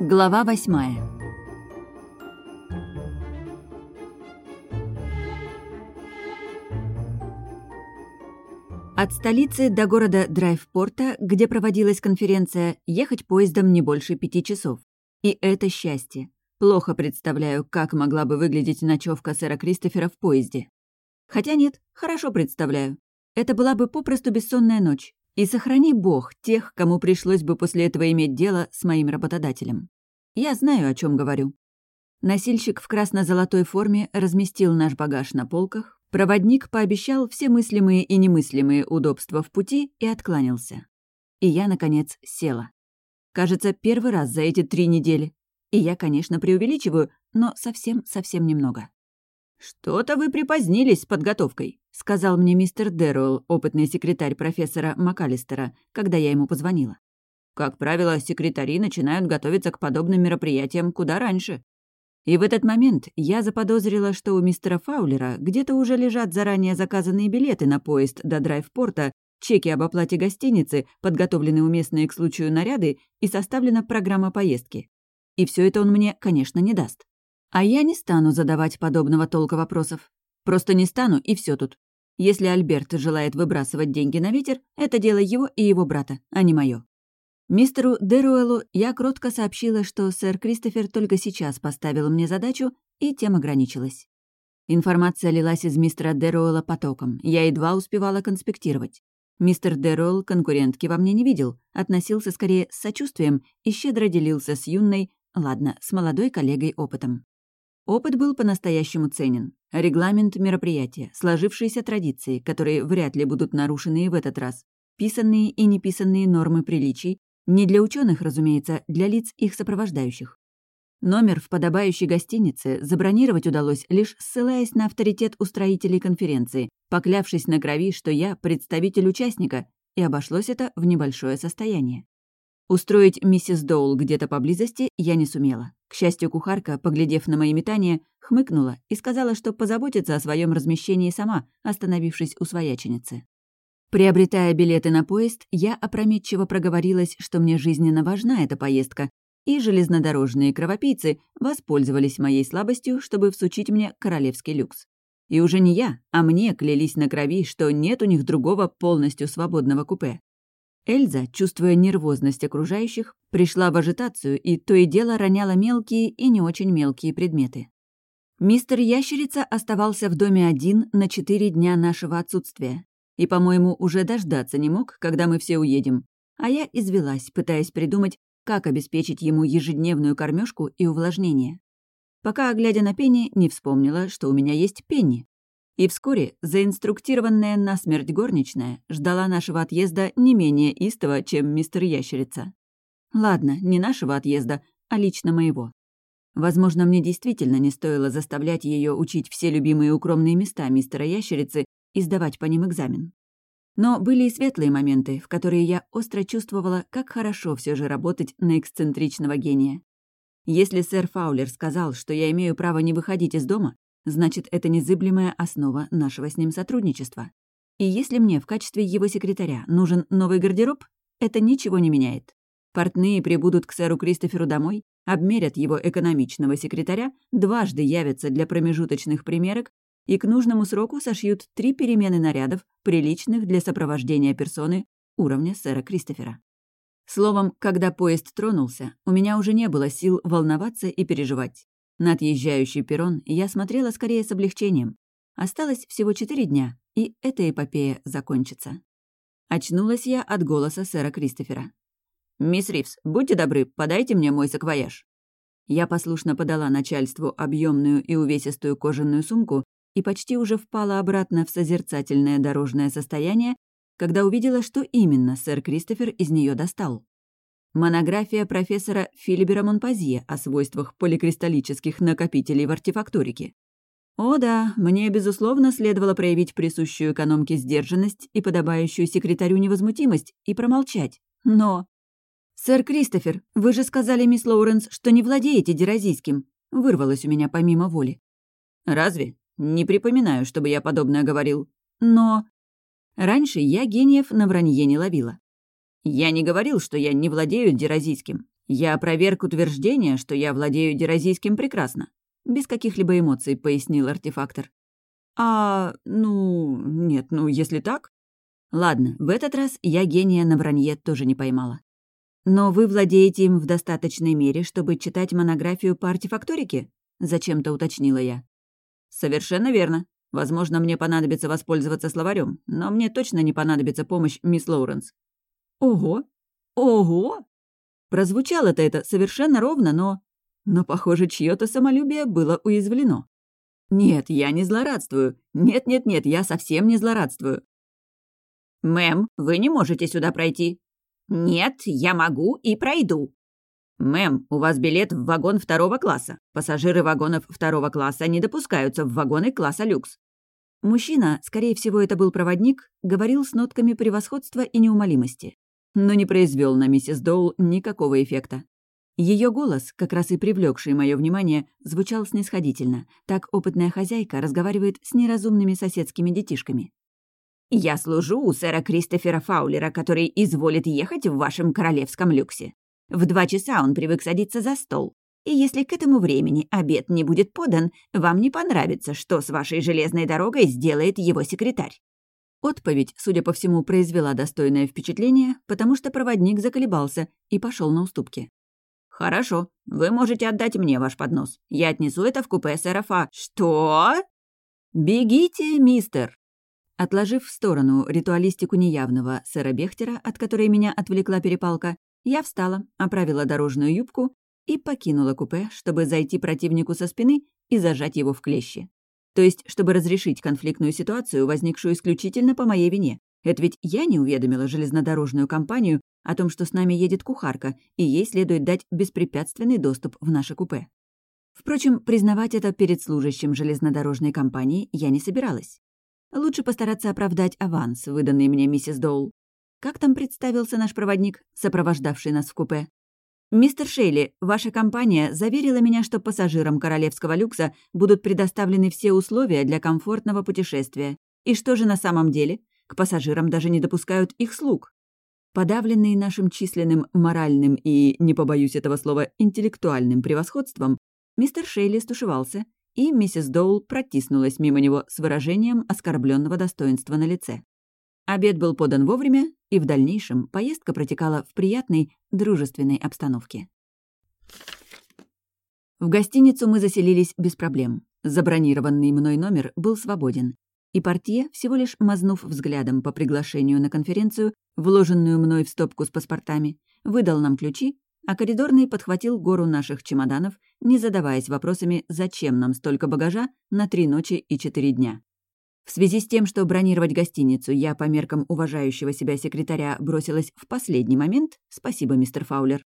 Глава восьмая От столицы до города Драйвпорта, где проводилась конференция, ехать поездом не больше пяти часов. И это счастье. Плохо представляю, как могла бы выглядеть ночевка сэра Кристофера в поезде. Хотя нет, хорошо представляю. Это была бы попросту бессонная ночь. И сохрани бог тех, кому пришлось бы после этого иметь дело с моим работодателем. Я знаю, о чем говорю. Носильщик в красно-золотой форме разместил наш багаж на полках, Проводник пообещал все мыслимые и немыслимые удобства в пути и откланялся. И я, наконец, села. Кажется, первый раз за эти три недели. И я, конечно, преувеличиваю, но совсем-совсем немного. «Что-то вы припозднились с подготовкой», — сказал мне мистер Дэрроуэлл, опытный секретарь профессора МакАлистера, когда я ему позвонила. «Как правило, секретари начинают готовиться к подобным мероприятиям куда раньше. И в этот момент я заподозрила, что у мистера Фаулера где-то уже лежат заранее заказанные билеты на поезд до драйвпорта, чеки об оплате гостиницы, подготовлены уместные к случаю наряды и составлена программа поездки. И все это он мне, конечно, не даст. А я не стану задавать подобного толка вопросов. Просто не стану, и все тут. Если Альберт желает выбрасывать деньги на ветер, это дело его и его брата, а не мое. Мистеру Деруэлу я кротко сообщила, что сэр Кристофер только сейчас поставил мне задачу, и тем ограничилась. Информация лилась из мистера Деруэлла потоком, я едва успевала конспектировать. Мистер Деруэлл конкурентки во мне не видел, относился скорее с сочувствием и щедро делился с юной, ладно, с молодой коллегой опытом. Опыт был по-настоящему ценен. Регламент мероприятия, сложившиеся традиции, которые вряд ли будут нарушены и в этот раз, писанные и неписанные нормы приличий, не для ученых, разумеется, для лиц их сопровождающих. Номер в подобающей гостинице забронировать удалось, лишь ссылаясь на авторитет устроителей конференции, поклявшись на крови, что я представитель участника, и обошлось это в небольшое состояние. Устроить миссис Доул где-то поблизости я не сумела. К счастью, кухарка, поглядев на мои метания, хмыкнула и сказала, что позаботится о своем размещении сама, остановившись у свояченицы. Приобретая билеты на поезд, я опрометчиво проговорилась, что мне жизненно важна эта поездка, и железнодорожные кровопийцы воспользовались моей слабостью, чтобы всучить мне королевский люкс. И уже не я, а мне клялись на крови, что нет у них другого полностью свободного купе. Эльза, чувствуя нервозность окружающих, пришла в ажитацию и то и дело роняла мелкие и не очень мелкие предметы. Мистер Ящерица оставался в доме один на четыре дня нашего отсутствия, и, по-моему, уже дождаться не мог, когда мы все уедем. А я извелась, пытаясь придумать, как обеспечить ему ежедневную кормежку и увлажнение. Пока, глядя на Пенни, не вспомнила, что у меня есть Пенни. И вскоре заинструктированная насмерть горничная ждала нашего отъезда не менее истово, чем мистер Ящерица. Ладно, не нашего отъезда, а лично моего. Возможно, мне действительно не стоило заставлять ее учить все любимые укромные места мистера Ящерицы и сдавать по ним экзамен. Но были и светлые моменты, в которые я остро чувствовала, как хорошо все же работать на эксцентричного гения. Если сэр Фаулер сказал, что я имею право не выходить из дома, значит, это незыблемая основа нашего с ним сотрудничества. И если мне в качестве его секретаря нужен новый гардероб, это ничего не меняет. Портные прибудут к сэру Кристоферу домой, обмерят его экономичного секретаря, дважды явятся для промежуточных примерок и к нужному сроку сошьют три перемены нарядов, приличных для сопровождения персоны уровня сэра Кристофера. Словом, когда поезд тронулся, у меня уже не было сил волноваться и переживать. На отъезжающий перрон я смотрела скорее с облегчением. Осталось всего четыре дня, и эта эпопея закончится. Очнулась я от голоса сэра Кристофера. «Мисс Ривз, будьте добры, подайте мне мой саквояж». Я послушно подала начальству объемную и увесистую кожаную сумку и почти уже впала обратно в созерцательное дорожное состояние, когда увидела, что именно сэр Кристофер из нее достал. Монография профессора Филибера Монпазье о свойствах поликристаллических накопителей в артефакторике. О да, мне, безусловно, следовало проявить присущую экономке сдержанность и подобающую секретарю невозмутимость и промолчать. Но... «Сэр Кристофер, вы же сказали, мисс Лоуренс, что не владеете деразийским», вырвалось у меня помимо воли. «Разве? Не припоминаю, чтобы я подобное говорил. Но... Раньше я гениев на вранье не ловила. Я не говорил, что я не владею деразийским. «Я опроверг утверждение, что я владею деразийским прекрасно», — без каких-либо эмоций пояснил артефактор. «А, ну, нет, ну, если так...» «Ладно, в этот раз я гения на вранье тоже не поймала. Но вы владеете им в достаточной мере, чтобы читать монографию по артефакторике?» — зачем-то уточнила я. «Совершенно верно. Возможно, мне понадобится воспользоваться словарем, но мне точно не понадобится помощь мисс Лоуренс». «Ого! Ого!» Прозвучало-то это совершенно ровно, но... Но, похоже, чьё-то самолюбие было уязвлено. «Нет, я не злорадствую. Нет-нет-нет, я совсем не злорадствую». «Мэм, вы не можете сюда пройти». «Нет, я могу и пройду». «Мэм, у вас билет в вагон второго класса. Пассажиры вагонов второго класса не допускаются в вагоны класса люкс». Мужчина, скорее всего, это был проводник, говорил с нотками превосходства и неумолимости но не произвел на миссис Доул никакого эффекта. Ее голос, как раз и привлекший мое внимание, звучал снисходительно. Так опытная хозяйка разговаривает с неразумными соседскими детишками. «Я служу у сэра Кристофера Фаулера, который изволит ехать в вашем королевском люксе. В два часа он привык садиться за стол. И если к этому времени обед не будет подан, вам не понравится, что с вашей железной дорогой сделает его секретарь. Отповедь, судя по всему, произвела достойное впечатление, потому что проводник заколебался и пошел на уступки. «Хорошо, вы можете отдать мне ваш поднос. Я отнесу это в купе сэра Фа». «Что?» «Бегите, мистер!» Отложив в сторону ритуалистику неявного сэра Бехтера, от которой меня отвлекла перепалка, я встала, оправила дорожную юбку и покинула купе, чтобы зайти противнику со спины и зажать его в клещи. То есть, чтобы разрешить конфликтную ситуацию, возникшую исключительно по моей вине. Это ведь я не уведомила железнодорожную компанию о том, что с нами едет кухарка, и ей следует дать беспрепятственный доступ в наше купе. Впрочем, признавать это перед служащим железнодорожной компании я не собиралась. Лучше постараться оправдать аванс, выданный мне миссис Доул. Как там представился наш проводник, сопровождавший нас в купе? «Мистер Шейли, ваша компания заверила меня, что пассажирам королевского люкса будут предоставлены все условия для комфортного путешествия. И что же на самом деле? К пассажирам даже не допускают их слуг». Подавленный нашим численным моральным и, не побоюсь этого слова, интеллектуальным превосходством, мистер Шейли стушевался, и миссис Доул протиснулась мимо него с выражением оскорбленного достоинства на лице. Обед был подан вовремя, и в дальнейшем поездка протекала в приятной, дружественной обстановке. В гостиницу мы заселились без проблем. Забронированный мной номер был свободен. И портье, всего лишь мазнув взглядом по приглашению на конференцию, вложенную мной в стопку с паспортами, выдал нам ключи, а коридорный подхватил гору наших чемоданов, не задаваясь вопросами, зачем нам столько багажа на три ночи и четыре дня. В связи с тем, что бронировать гостиницу я по меркам уважающего себя секретаря бросилась в последний момент, спасибо, мистер Фаулер,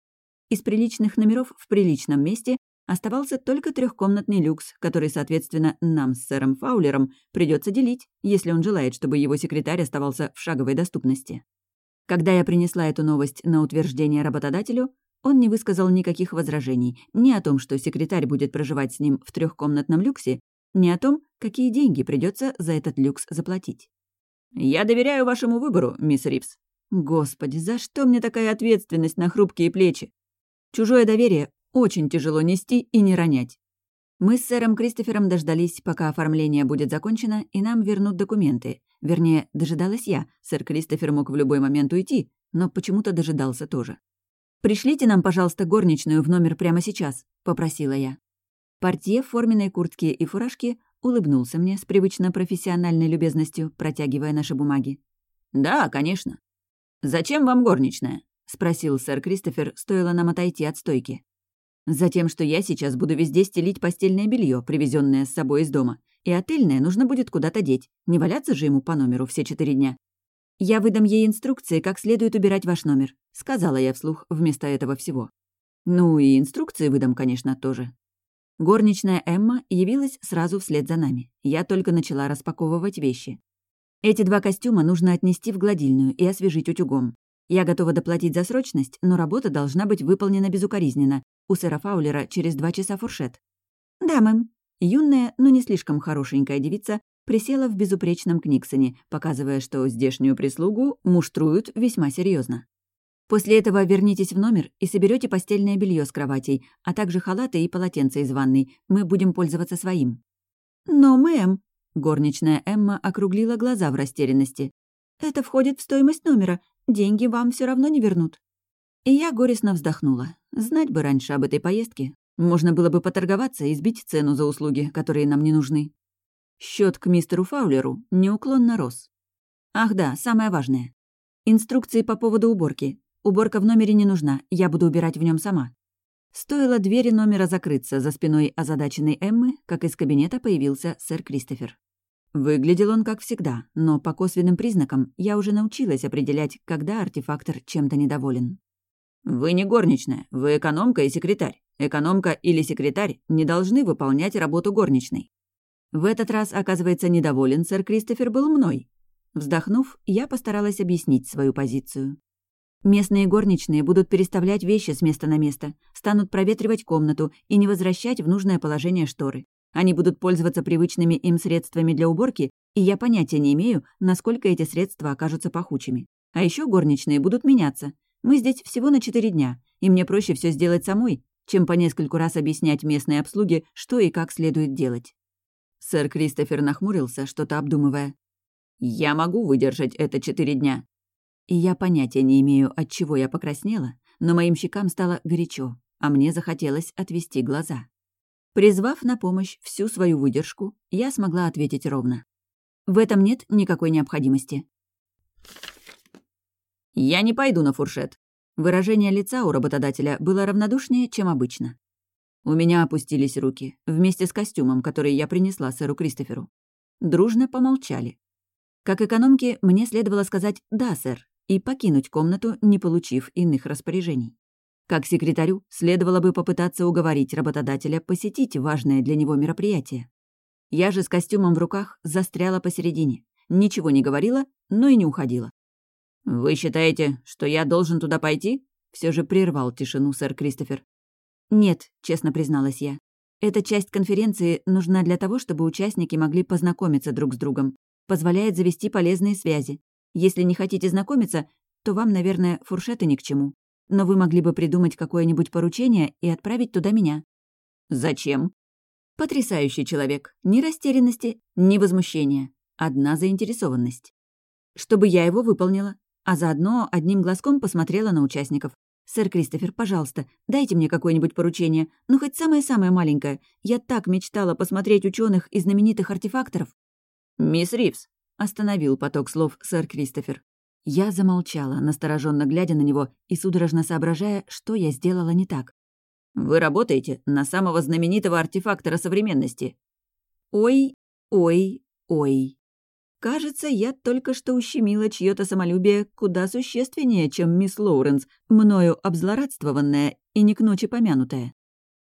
из приличных номеров в приличном месте оставался только трехкомнатный люкс, который, соответственно, нам с сэром Фаулером придется делить, если он желает, чтобы его секретарь оставался в шаговой доступности. Когда я принесла эту новость на утверждение работодателю, он не высказал никаких возражений ни о том, что секретарь будет проживать с ним в трехкомнатном люксе, ни о том, какие деньги придется за этот люкс заплатить. «Я доверяю вашему выбору, мисс Ривз». «Господи, за что мне такая ответственность на хрупкие плечи? Чужое доверие очень тяжело нести и не ронять». Мы с сэром Кристофером дождались, пока оформление будет закончено, и нам вернут документы. Вернее, дожидалась я. Сэр Кристофер мог в любой момент уйти, но почему-то дожидался тоже. «Пришлите нам, пожалуйста, горничную в номер прямо сейчас», — попросила я. Портье в форменной куртке и фуражке улыбнулся мне с привычно профессиональной любезностью, протягивая наши бумаги. «Да, конечно». «Зачем вам горничная?» — спросил сэр Кристофер, стоило нам отойти от стойки. «Затем, что я сейчас буду везде стелить постельное белье, привезенное с собой из дома, и отельное нужно будет куда-то деть, не валяться же ему по номеру все четыре дня. Я выдам ей инструкции, как следует убирать ваш номер», — сказала я вслух вместо этого всего. «Ну и инструкции выдам, конечно, тоже. Горничная Эмма явилась сразу вслед за нами. Я только начала распаковывать вещи. Эти два костюма нужно отнести в гладильную и освежить утюгом. Я готова доплатить за срочность, но работа должна быть выполнена безукоризненно. У сэра Фаулера через два часа фуршет. «Да, мэм». Юная, но не слишком хорошенькая девица присела в безупречном книксоне, показывая, что здешнюю прислугу муштруют весьма серьезно. После этого вернитесь в номер и соберете постельное белье с кроватей, а также халаты и полотенца из ванной. Мы будем пользоваться своим». «Но, мэм...» — горничная Эмма округлила глаза в растерянности. «Это входит в стоимость номера. Деньги вам все равно не вернут». И я горестно вздохнула. Знать бы раньше об этой поездке. Можно было бы поторговаться и сбить цену за услуги, которые нам не нужны. Счет к мистеру Фаулеру неуклонно рос. Ах да, самое важное. Инструкции по поводу уборки. Уборка в номере не нужна, я буду убирать в нем сама. Стоило двери номера закрыться за спиной озадаченной Эммы, как из кабинета появился сэр Кристофер. Выглядел он как всегда, но по косвенным признакам я уже научилась определять, когда артефактор чем-то недоволен. «Вы не горничная, вы экономка и секретарь. Экономка или секретарь не должны выполнять работу горничной». В этот раз, оказывается, недоволен сэр Кристофер был мной. Вздохнув, я постаралась объяснить свою позицию. Местные горничные будут переставлять вещи с места на место, станут проветривать комнату и не возвращать в нужное положение шторы. Они будут пользоваться привычными им средствами для уборки, и я понятия не имею, насколько эти средства окажутся пахучими. А еще горничные будут меняться. Мы здесь всего на четыре дня, и мне проще все сделать самой, чем по нескольку раз объяснять местной обслуге, что и как следует делать. Сэр Кристофер нахмурился, что-то обдумывая. «Я могу выдержать это четыре дня». И я понятия не имею, от чего я покраснела, но моим щекам стало горячо, а мне захотелось отвести глаза. Призвав на помощь всю свою выдержку, я смогла ответить ровно. В этом нет никакой необходимости. «Я не пойду на фуршет». Выражение лица у работодателя было равнодушнее, чем обычно. У меня опустились руки, вместе с костюмом, который я принесла сэру Кристоферу. Дружно помолчали. Как экономке, мне следовало сказать «да, сэр» и покинуть комнату, не получив иных распоряжений. Как секретарю следовало бы попытаться уговорить работодателя посетить важное для него мероприятие. Я же с костюмом в руках застряла посередине. Ничего не говорила, но и не уходила. «Вы считаете, что я должен туда пойти?» Все же прервал тишину сэр Кристофер. «Нет», — честно призналась я. «Эта часть конференции нужна для того, чтобы участники могли познакомиться друг с другом. Позволяет завести полезные связи. Если не хотите знакомиться, то вам, наверное, фуршеты ни к чему но вы могли бы придумать какое-нибудь поручение и отправить туда меня». «Зачем?» «Потрясающий человек. Ни растерянности, ни возмущения. Одна заинтересованность. Чтобы я его выполнила, а заодно одним глазком посмотрела на участников. «Сэр Кристофер, пожалуйста, дайте мне какое-нибудь поручение, ну хоть самое-самое маленькое. Я так мечтала посмотреть ученых и знаменитых артефакторов». «Мисс Ривз», — остановил поток слов сэр Кристофер. Я замолчала, настороженно глядя на него и судорожно соображая, что я сделала не так. «Вы работаете на самого знаменитого артефактора современности». «Ой, ой, ой». Кажется, я только что ущемила чьё-то самолюбие куда существеннее, чем мисс Лоуренс, мною обзлорадствованная и не к ночи помянутая.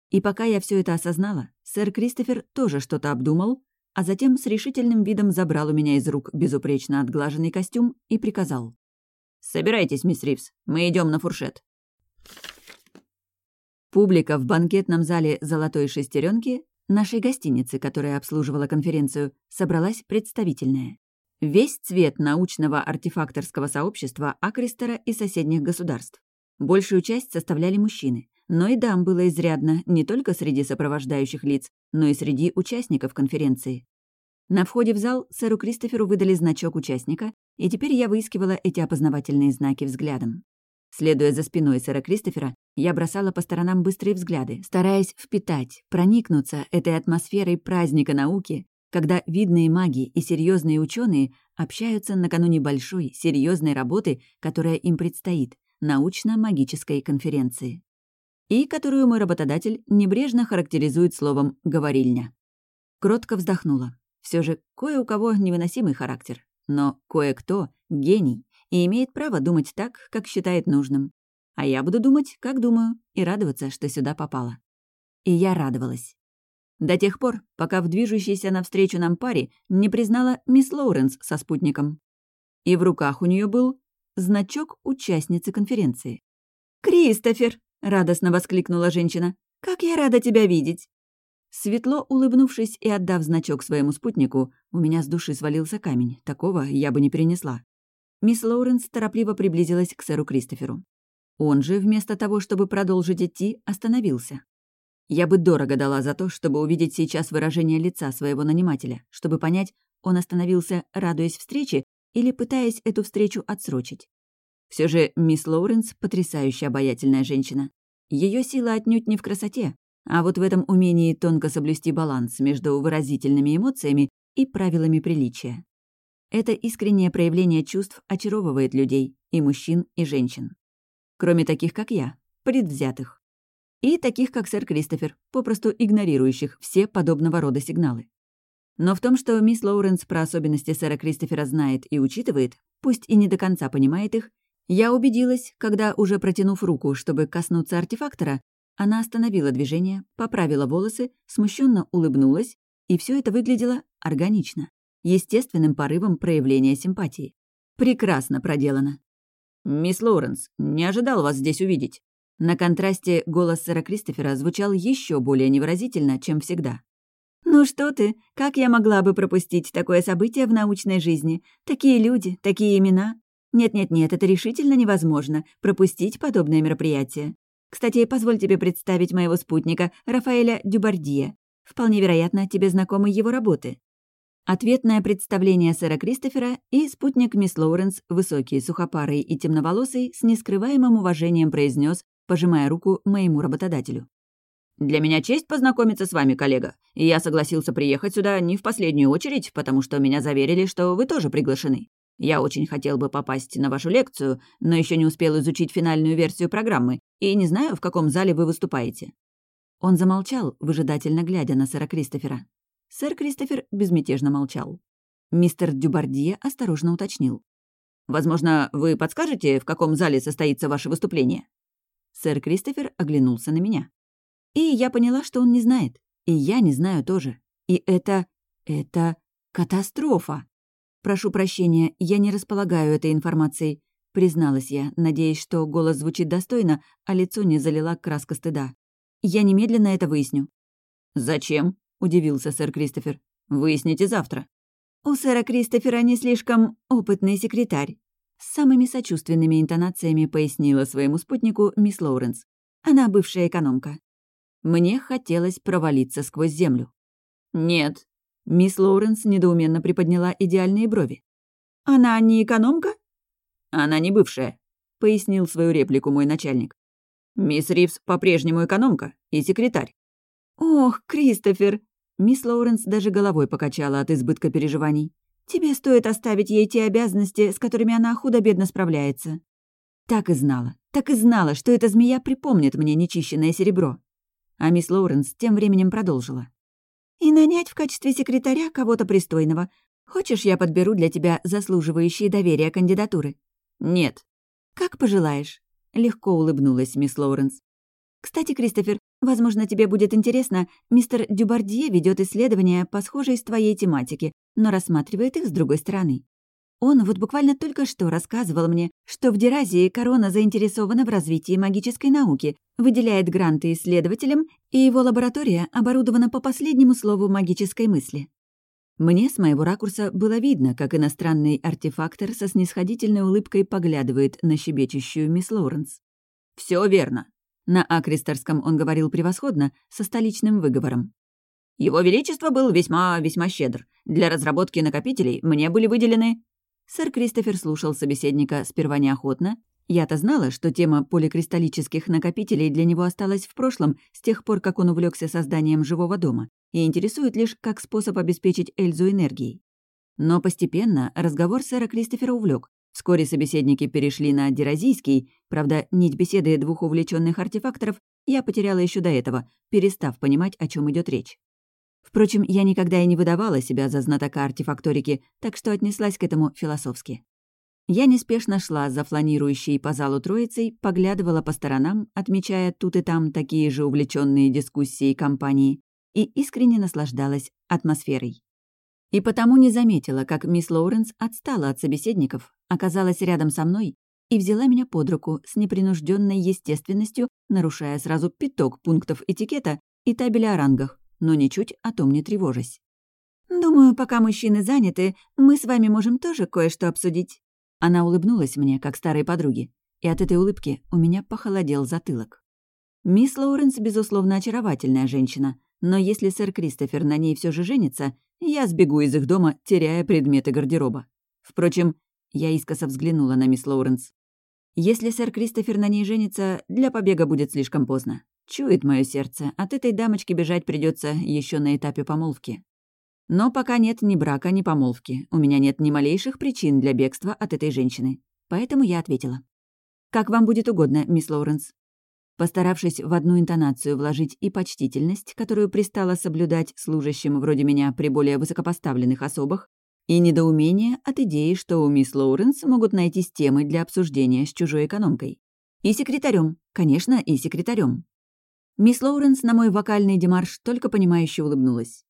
И пока я все это осознала, сэр Кристофер тоже что-то обдумал, а затем с решительным видом забрал у меня из рук безупречно отглаженный костюм и приказал. «Собирайтесь, мисс Ривз, мы идем на фуршет». Публика в банкетном зале «Золотой шестеренки» нашей гостиницы, которая обслуживала конференцию, собралась представительная. Весь цвет научного артефакторского сообщества Акристера и соседних государств. Большую часть составляли мужчины, но и дам было изрядно не только среди сопровождающих лиц, но и среди участников конференции. На входе в зал сэру Кристоферу выдали значок участника, и теперь я выискивала эти опознавательные знаки взглядом. Следуя за спиной сэра Кристофера, я бросала по сторонам быстрые взгляды, стараясь впитать, проникнуться этой атмосферой праздника науки, когда видные маги и серьезные ученые общаются накануне большой, серьезной работы, которая им предстоит, научно-магической конференции и которую мой работодатель небрежно характеризует словом «говорильня». Кротко вздохнула. Все же кое у кого невыносимый характер, но кое-кто — гений и имеет право думать так, как считает нужным. А я буду думать, как думаю, и радоваться, что сюда попала. И я радовалась. До тех пор, пока в движущейся навстречу нам паре не признала мисс Лоуренс со спутником. И в руках у нее был значок участницы конференции. «Кристофер!» Радостно воскликнула женщина. «Как я рада тебя видеть!» Светло улыбнувшись и отдав значок своему спутнику, у меня с души свалился камень. Такого я бы не перенесла. Мисс Лоуренс торопливо приблизилась к сэру Кристоферу. Он же, вместо того, чтобы продолжить идти, остановился. Я бы дорого дала за то, чтобы увидеть сейчас выражение лица своего нанимателя, чтобы понять, он остановился, радуясь встрече или пытаясь эту встречу отсрочить. Все же мисс Лоуренс — потрясающе обаятельная женщина. Ее сила отнюдь не в красоте, а вот в этом умении тонко соблюсти баланс между выразительными эмоциями и правилами приличия. Это искреннее проявление чувств очаровывает людей, и мужчин, и женщин. Кроме таких, как я, предвзятых. И таких, как сэр Кристофер, попросту игнорирующих все подобного рода сигналы. Но в том, что мисс Лоуренс про особенности сэра Кристофера знает и учитывает, пусть и не до конца понимает их, я убедилась, когда, уже протянув руку, чтобы коснуться артефактора, она остановила движение, поправила волосы, смущенно улыбнулась, и все это выглядело органично, естественным порывом проявления симпатии. Прекрасно проделано. «Мисс Лоуренс, не ожидал вас здесь увидеть». На контрасте голос сэра Кристофера звучал еще более невыразительно, чем всегда. «Ну что ты, как я могла бы пропустить такое событие в научной жизни? Такие люди, такие имена. Нет-нет-нет, это решительно невозможно, пропустить подобное мероприятие. Кстати, позволь тебе представить моего спутника, Рафаэля Дюбардье. Вполне вероятно, тебе знакомы его работы. Ответное представление сэра Кристофера и спутник мисс Лоуренс, высокий, сухопарый и темноволосый, с нескрываемым уважением произнес, пожимая руку моему работодателю. «Для меня честь познакомиться с вами, коллега, и я согласился приехать сюда не в последнюю очередь, потому что меня заверили, что вы тоже приглашены. Я очень хотел бы попасть на вашу лекцию, но еще не успел изучить финальную версию программы и не знаю, в каком зале вы выступаете». Он замолчал, выжидательно глядя на сэра Кристофера. Сэр Кристофер безмятежно молчал. Мистер Дюбардье осторожно уточнил. «Возможно, вы подскажете, в каком зале состоится ваше выступление?» Сэр Кристофер оглянулся на меня. И я поняла, что он не знает. И я не знаю тоже. И это... это... катастрофа. «Прошу прощения, я не располагаю этой информацией», — призналась я, надеясь, что голос звучит достойно, а лицо не залила краска стыда. «Я немедленно это выясню». «Зачем?» — удивился сэр Кристофер. «Выясните завтра». «У сэра Кристофера не слишком опытный секретарь», — с самыми сочувственными интонациями пояснила своему спутнику мисс Лоуренс. «Она бывшая экономка». Мне хотелось провалиться сквозь землю. «Нет, Мисс Лоуренс недоуменно приподняла идеальные брови. «Она не экономка?» «Она не бывшая», — пояснил свою реплику мой начальник. «Мисс Ривз по-прежнему экономка и секретарь». «Ох, Кристофер!» Мисс Лоуренс даже головой покачала от избытка переживаний. «Тебе стоит оставить ей те обязанности, с которыми она худо-бедно справляется». Так и знала, так и знала, что эта змея припомнит мне нечищенное серебро. А мисс Лоуренс тем временем продолжила и нанять в качестве секретаря кого-то пристойного. Хочешь, я подберу для тебя заслуживающие доверия кандидатуры?» «Нет». «Как пожелаешь», — легко улыбнулась мисс Лоуренс. «Кстати, Кристофер, возможно, тебе будет интересно, мистер Дюбардье ведет исследования по схожей с твоей тематике, но рассматривает их с другой стороны. Он вот буквально только что рассказывал мне, что в Деразии корона заинтересована в развитии магической науки, выделяет гранты исследователям, и его лаборатория оборудована по последнему слову магической мысли. Мне с моего ракурса было видно, как иностранный артефактор со снисходительной улыбкой поглядывает на щебечущую мисс Лоуренс. Все верно». На акристорском он говорил превосходно, со столичным выговором. «Его Величество был весьма-весьма щедр. Для разработки накопителей мне были выделены Сэр Кристофер слушал собеседника сперва неохотно. Я-то знала, что тема поликристаллических накопителей для него осталась в прошлом с тех пор, как он увлекся созданием живого дома, и интересует лишь как способ обеспечить Эльзу энергией. Но постепенно разговор сэра Кристофера увлек. Вскоре собеседники перешли на деразийский, правда, нить беседы двух увлеченных артефакторов я потеряла еще до этого, перестав понимать, о чем идет речь. Впрочем, я никогда и не выдавала себя за знатока артефакторики, так что отнеслась к этому философски. Я неспешно шла за фланирующей по залу троицей, поглядывала по сторонам, отмечая тут и там такие же увлеченные дискуссии компании, и искренне наслаждалась атмосферой. И потому не заметила, как мисс Лоуренс отстала от собеседников, оказалась рядом со мной и взяла меня под руку с непринужденной естественностью, нарушая сразу пяток пунктов этикета и табеля о рангах, но ничуть о том не тревожась. «Думаю, пока мужчины заняты, мы с вами можем тоже кое-что обсудить». Она улыбнулась мне, как старой подруге, и от этой улыбки у меня похолодел затылок. Мисс Лоуренс, безусловно, очаровательная женщина, но если сэр Кристофер на ней все же женится, я сбегу из их дома, теряя предметы гардероба. Впрочем, я искоса взглянула на мисс Лоуренс. Если сэр Кристофер на ней женится, для побега будет слишком поздно. Чует мое сердце, от этой дамочки бежать придется еще на этапе помолвки. Но пока нет ни брака, ни помолвки. У меня нет ни малейших причин для бегства от этой женщины. Поэтому я ответила. «Как вам будет угодно, мисс Лоуренс». Постаравшись в одну интонацию вложить и почтительность, которую пристало соблюдать служащим вроде меня при более высокопоставленных особах, и недоумение от идеи, что у мисс Лоуренс могут найтись темы для обсуждения с чужой экономкой. И секретарем, конечно, и секретарем. Мисс Лоуренс на мой вокальный демарш только понимающе улыбнулась.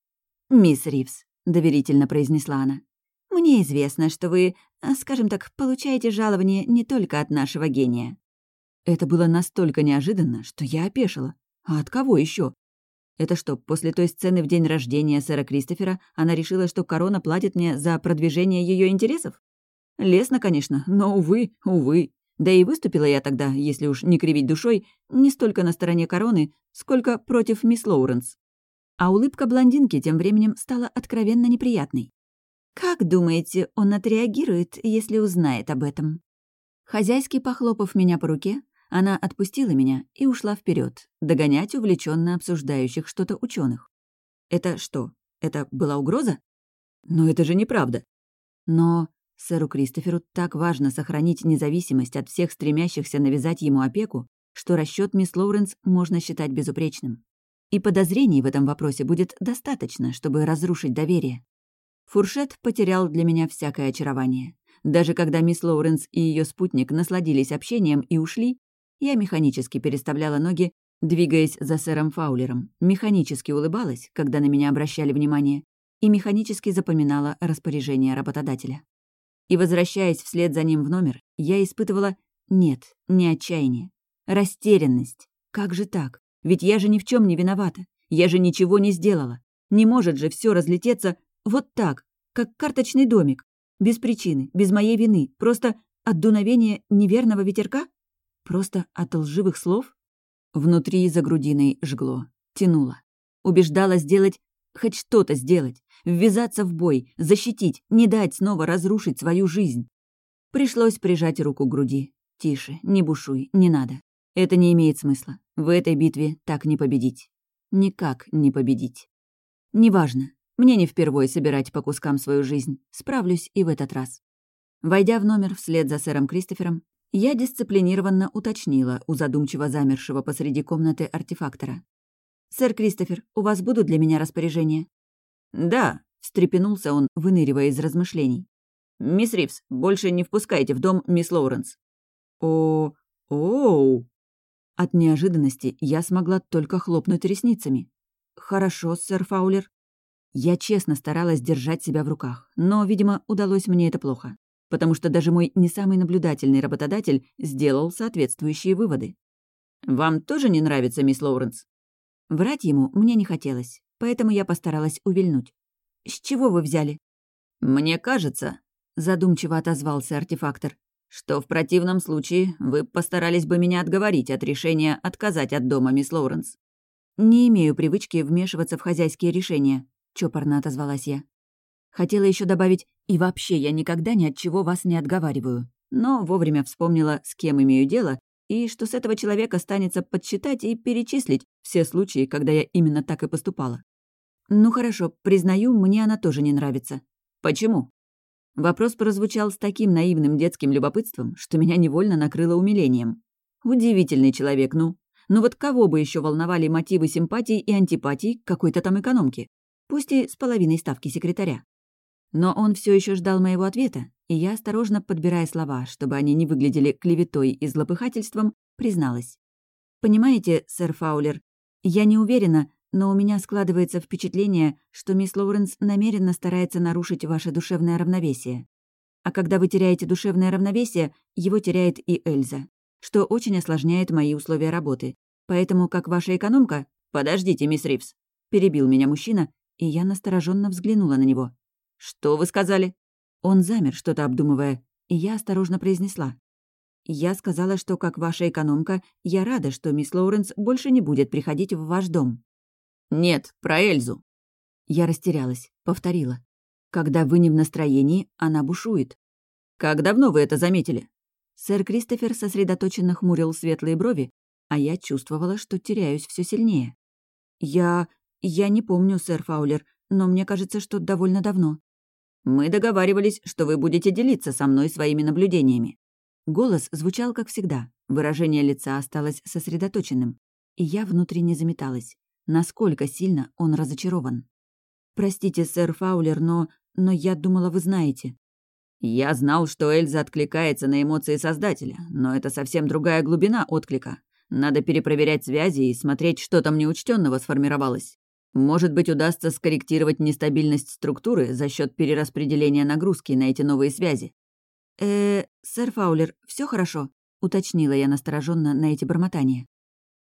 «Мисс Ривз», — доверительно произнесла она, — «мне известно, что вы, а, скажем так, получаете жалование не только от нашего гения». Это было настолько неожиданно, что я опешила. А от кого еще? Это что, после той сцены в день рождения сэра Кристофера она решила, что корона платит мне за продвижение ее интересов? Лесно, конечно, но, увы, увы. Да и выступила я тогда, если уж не кривить душой, не столько на стороне короны, сколько против мисс Лоуренс. А улыбка блондинки тем временем стала откровенно неприятной. «Как думаете, он отреагирует, если узнает об этом?» Хозяйски похлопав меня по руке, она отпустила меня и ушла вперед, догонять увлеченно обсуждающих что-то ученых. «Это что? Это была угроза?» «Но это же неправда!» «Но Сэру Кристоферу так важно сохранить независимость от всех стремящихся навязать ему опеку, что расчет мисс Лоуренс можно считать безупречным. И подозрений в этом вопросе будет достаточно, чтобы разрушить доверие. Фуршет потерял для меня всякое очарование. Даже когда мисс Лоуренс и ее спутник насладились общением и ушли, я механически переставляла ноги, двигаясь за сэром Фаулером, механически улыбалась, когда на меня обращали внимание, и механически запоминала распоряжение работодателя. И, возвращаясь вслед за ним в номер, я испытывала нет, не отчаяние, растерянность. Как же так? Ведь я же ни в чем не виновата. Я же ничего не сделала. Не может же все разлететься вот так, как карточный домик. Без причины, без моей вины, просто от дуновения неверного ветерка? Просто от лживых слов? Внутри за грудиной жгло, тянуло. Убеждала сделать, хоть что-то сделать ввязаться в бой, защитить, не дать снова разрушить свою жизнь. Пришлось прижать руку к груди. «Тише, не бушуй, не надо. Это не имеет смысла. В этой битве так не победить. Никак не победить. Неважно. Мне не впервой собирать по кускам свою жизнь. Справлюсь и в этот раз». Войдя в номер вслед за сэром Кристофером, я дисциплинированно уточнила у задумчиво замершего посреди комнаты артефактора. «Сэр Кристофер, у вас будут для меня распоряжения?» «Да», — встрепенулся он, выныривая из размышлений. «Мисс Ривз, больше не впускайте в дом мисс Лоуренс». «О... оу...» От неожиданности я смогла только хлопнуть ресницами. «Хорошо, сэр Фаулер». Я честно старалась держать себя в руках, но, видимо, удалось мне это плохо, потому что даже мой не самый наблюдательный работодатель сделал соответствующие выводы. «Вам тоже не нравится, мисс Лоуренс?» Врать ему мне не хотелось поэтому я постаралась увильнуть. «С чего вы взяли?» «Мне кажется», — задумчиво отозвался артефактор, «что в противном случае вы постарались бы меня отговорить от решения отказать от дома, мисс Лоуренс». «Не имею привычки вмешиваться в хозяйские решения», — чопорно отозвалась я. Хотела еще добавить «и вообще я никогда ни от чего вас не отговариваю», но вовремя вспомнила, с кем имею дело, и что с этого человека останется подсчитать и перечислить все случаи, когда я именно так и поступала. Ну хорошо, признаю, мне она тоже не нравится. Почему? Вопрос прозвучал с таким наивным детским любопытством, что меня невольно накрыло умилением. Удивительный человек, ну. Ну вот кого бы еще волновали мотивы симпатий и антипатий какой-то там экономки? Пусть и с половиной ставки секретаря. Но он все еще ждал моего ответа, и я, осторожно подбирая слова, чтобы они не выглядели клеветой и злопыхательством, призналась. «Понимаете, сэр Фаулер, я не уверена, но у меня складывается впечатление, что мисс Лоуренс намеренно старается нарушить ваше душевное равновесие. А когда вы теряете душевное равновесие, его теряет и Эльза, что очень осложняет мои условия работы. Поэтому, как ваша экономка... «Подождите, мисс Ривз», — перебил меня мужчина, и я настороженно взглянула на него. «Что вы сказали?» Он замер, что-то обдумывая, и я осторожно произнесла. я сказала, что, как ваша экономка, я рада, что мисс Лоуренс больше не будет приходить в ваш дом». «Нет, про Эльзу». Я растерялась, повторила. «Когда вы не в настроении, она бушует». «Как давно вы это заметили?» Сэр Кристофер сосредоточенно хмурил светлые брови, а я чувствовала, что теряюсь все сильнее. «Я... я не помню, сэр Фаулер, но мне кажется, что довольно давно». «Мы договаривались, что вы будете делиться со мной своими наблюдениями». Голос звучал, как всегда. Выражение лица осталось сосредоточенным. И я внутренне заметалась. Насколько сильно он разочарован. «Простите, сэр Фаулер, но... но я думала, вы знаете». «Я знал, что Эльза откликается на эмоции Создателя, но это совсем другая глубина отклика. Надо перепроверять связи и смотреть, что там неучтенного сформировалось. Может быть, удастся скорректировать нестабильность структуры за счет перераспределения нагрузки на эти новые связи. э сэр Фаулер, все хорошо?» — уточнила я настороженно на эти бормотания.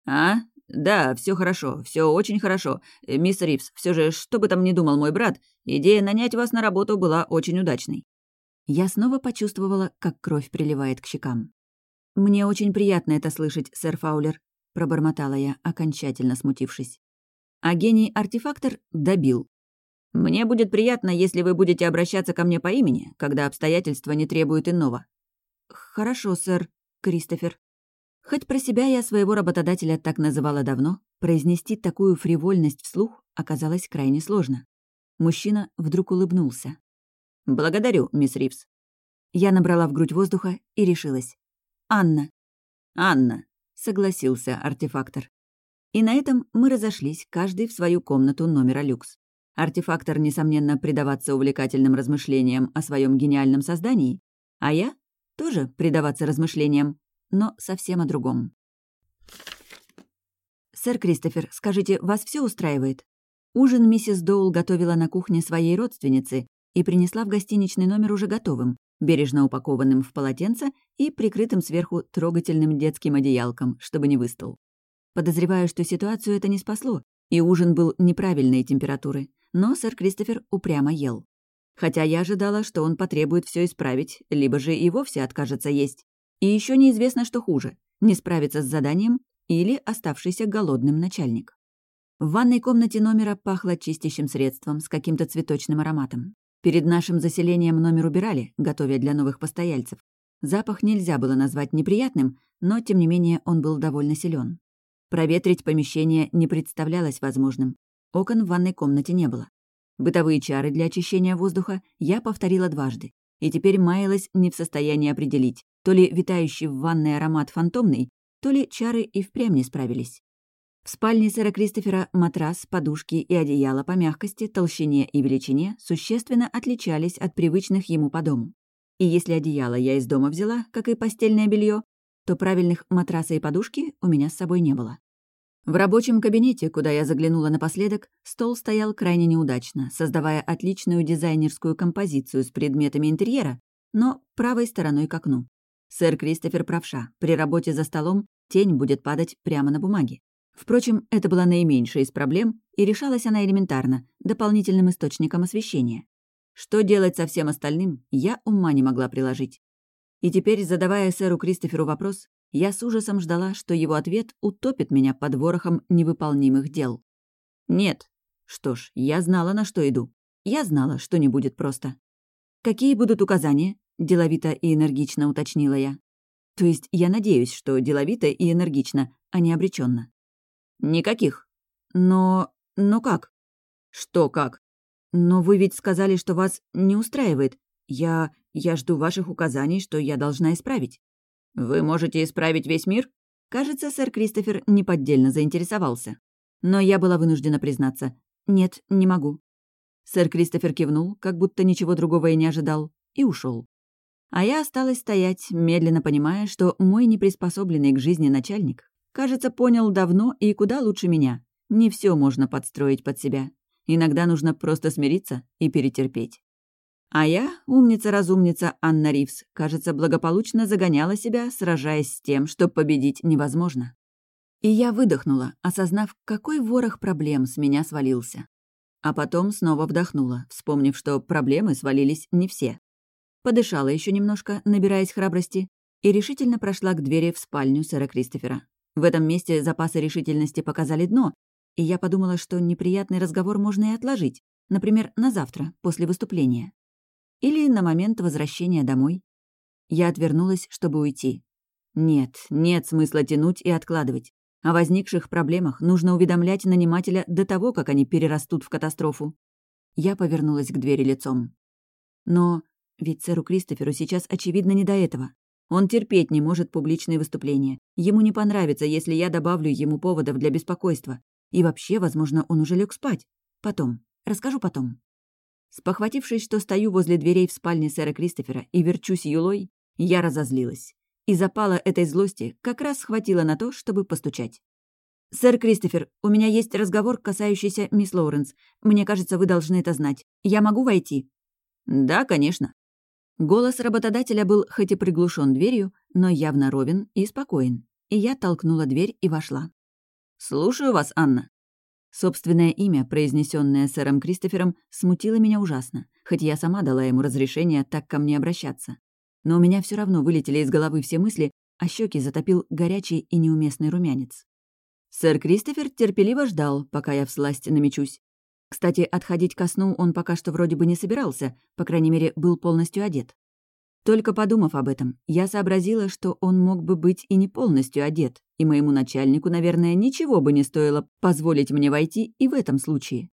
«А? Да, все хорошо, все очень хорошо. Э, мисс Ривз, все же, что бы там ни думал мой брат, идея нанять вас на работу была очень удачной». Я снова почувствовала, как кровь приливает к щекам. «Мне очень приятно это слышать, сэр Фаулер», — пробормотала я, окончательно смутившись. А гений-артефактор добил. «Мне будет приятно, если вы будете обращаться ко мне по имени, когда обстоятельства не требуют иного». «Хорошо, сэр Кристофер». Хоть про себя я своего работодателя так называла давно, произнести такую фривольность вслух оказалось крайне сложно. Мужчина вдруг улыбнулся. «Благодарю, мисс Ривз». Я набрала в грудь воздуха и решилась. «Анна». «Анна», — согласился артефактор. И на этом мы разошлись, каждый в свою комнату номера люкс. Артефактор, несомненно, предаваться увлекательным размышлениям о своем гениальном создании, а я тоже предаваться размышлениям, но совсем о другом. «Сэр Кристофер, скажите, вас все устраивает?» Ужин миссис Доул готовила на кухне своей родственницы и принесла в гостиничный номер уже готовым, бережно упакованным в полотенце и прикрытым сверху трогательным детским одеялком, чтобы не выстыл. Подозреваю, что ситуацию это не спасло, и ужин был неправильной температуры, но сэр Кристофер упрямо ел. Хотя я ожидала, что он потребует все исправить, либо же и вовсе откажется есть. И еще неизвестно, что хуже — не справиться с заданием или оставшийся голодным начальник. В ванной комнате номера пахло чистящим средством с каким-то цветочным ароматом. Перед нашим заселением номер убирали, готовя для новых постояльцев. Запах нельзя было назвать неприятным, но, тем не менее, он был довольно силен. Проветрить помещение не представлялось возможным. Окон в ванной комнате не было. Бытовые чары для очищения воздуха я повторила дважды, и теперь маялась не в состоянии определить, то ли витающий в ванной аромат фантомный, то ли чары и впрямь не справились. В спальне сэра Кристофера матрас, подушки и одеяло по мягкости, толщине и величине существенно отличались от привычных ему по дому. И если одеяло я из дома взяла, как и постельное белье, то правильных матраса и подушки у меня с собой не было. В рабочем кабинете, куда я заглянула напоследок, стол стоял крайне неудачно, создавая отличную дизайнерскую композицию с предметами интерьера, но правой стороной к окну. Сэр Кристофер правша, при работе за столом тень будет падать прямо на бумаге. Впрочем, это была наименьшая из проблем, и решалась она элементарно, дополнительным источником освещения. Что делать со всем остальным, я ума не могла приложить. И теперь, задавая сэру Кристоферу вопрос, я с ужасом ждала, что его ответ утопит меня под ворохом невыполнимых дел. Нет. Что ж, я знала, на что иду. Я знала, что не будет просто. «Какие будут указания?» — деловито и энергично уточнила я. То есть я надеюсь, что деловито и энергично, а не обреченно. «Никаких». «Но... но как?» «Что как?» «Но вы ведь сказали, что вас не устраивает. Я... я жду ваших указаний, что я должна исправить». «Вы можете исправить весь мир?» Кажется, сэр Кристофер неподдельно заинтересовался. Но я была вынуждена признаться. «Нет, не могу». Сэр Кристофер кивнул, как будто ничего другого и не ожидал, и ушел. А я осталась стоять, медленно понимая, что мой неприспособленный к жизни начальник, кажется, понял давно и куда лучше меня. Не все можно подстроить под себя. Иногда нужно просто смириться и перетерпеть. А я, умница-разумница Анна Ривз, кажется, благополучно загоняла себя, сражаясь с тем, что победить невозможно. И я выдохнула, осознав, какой ворох проблем с меня свалился. А потом снова вдохнула, вспомнив, что проблемы свалились не все. Подышала еще немножко, набираясь храбрости, и решительно прошла к двери в спальню сэра Кристофера. В этом месте запасы решительности показали дно, и я подумала, что неприятный разговор можно и отложить, например, на завтра, после выступления. Или на момент возвращения домой. Я отвернулась, чтобы уйти. Нет, нет смысла тянуть и откладывать. О возникших проблемах нужно уведомлять нанимателя до того, как они перерастут в катастрофу. Я повернулась к двери лицом. Но ведь сэру Кристоферу сейчас очевидно не до этого. Он терпеть не может публичные выступления. Ему не понравится, если я добавлю ему поводов для беспокойства. И вообще, возможно, он уже лег спать. Потом. Расскажу потом. Спохватившись, что стою возле дверей в спальне сэра Кристофера и верчусь юлой, я разозлилась. И запала этой злости как раз хватило на то, чтобы постучать. «Сэр Кристофер, у меня есть разговор, касающийся мисс Лоуренс. Мне кажется, вы должны это знать. Я могу войти?» «Да, конечно». Голос работодателя был хоть и приглушен дверью, но явно ровен и спокоен. И я толкнула дверь и вошла. «Слушаю вас, Анна». Собственное имя, произнесенное сэром Кристофером, смутило меня ужасно, хоть я сама дала ему разрешение так ко мне обращаться. Но у меня все равно вылетели из головы все мысли, а щеки затопил горячий и неуместный румянец. Сэр Кристофер терпеливо ждал, пока я всласть намечусь. Кстати, отходить ко сну он пока что вроде бы не собирался, по крайней мере, был полностью одет. Только подумав об этом, я сообразила, что он мог бы быть и не полностью одет, и моему начальнику, наверное, ничего бы не стоило позволить мне войти и в этом случае.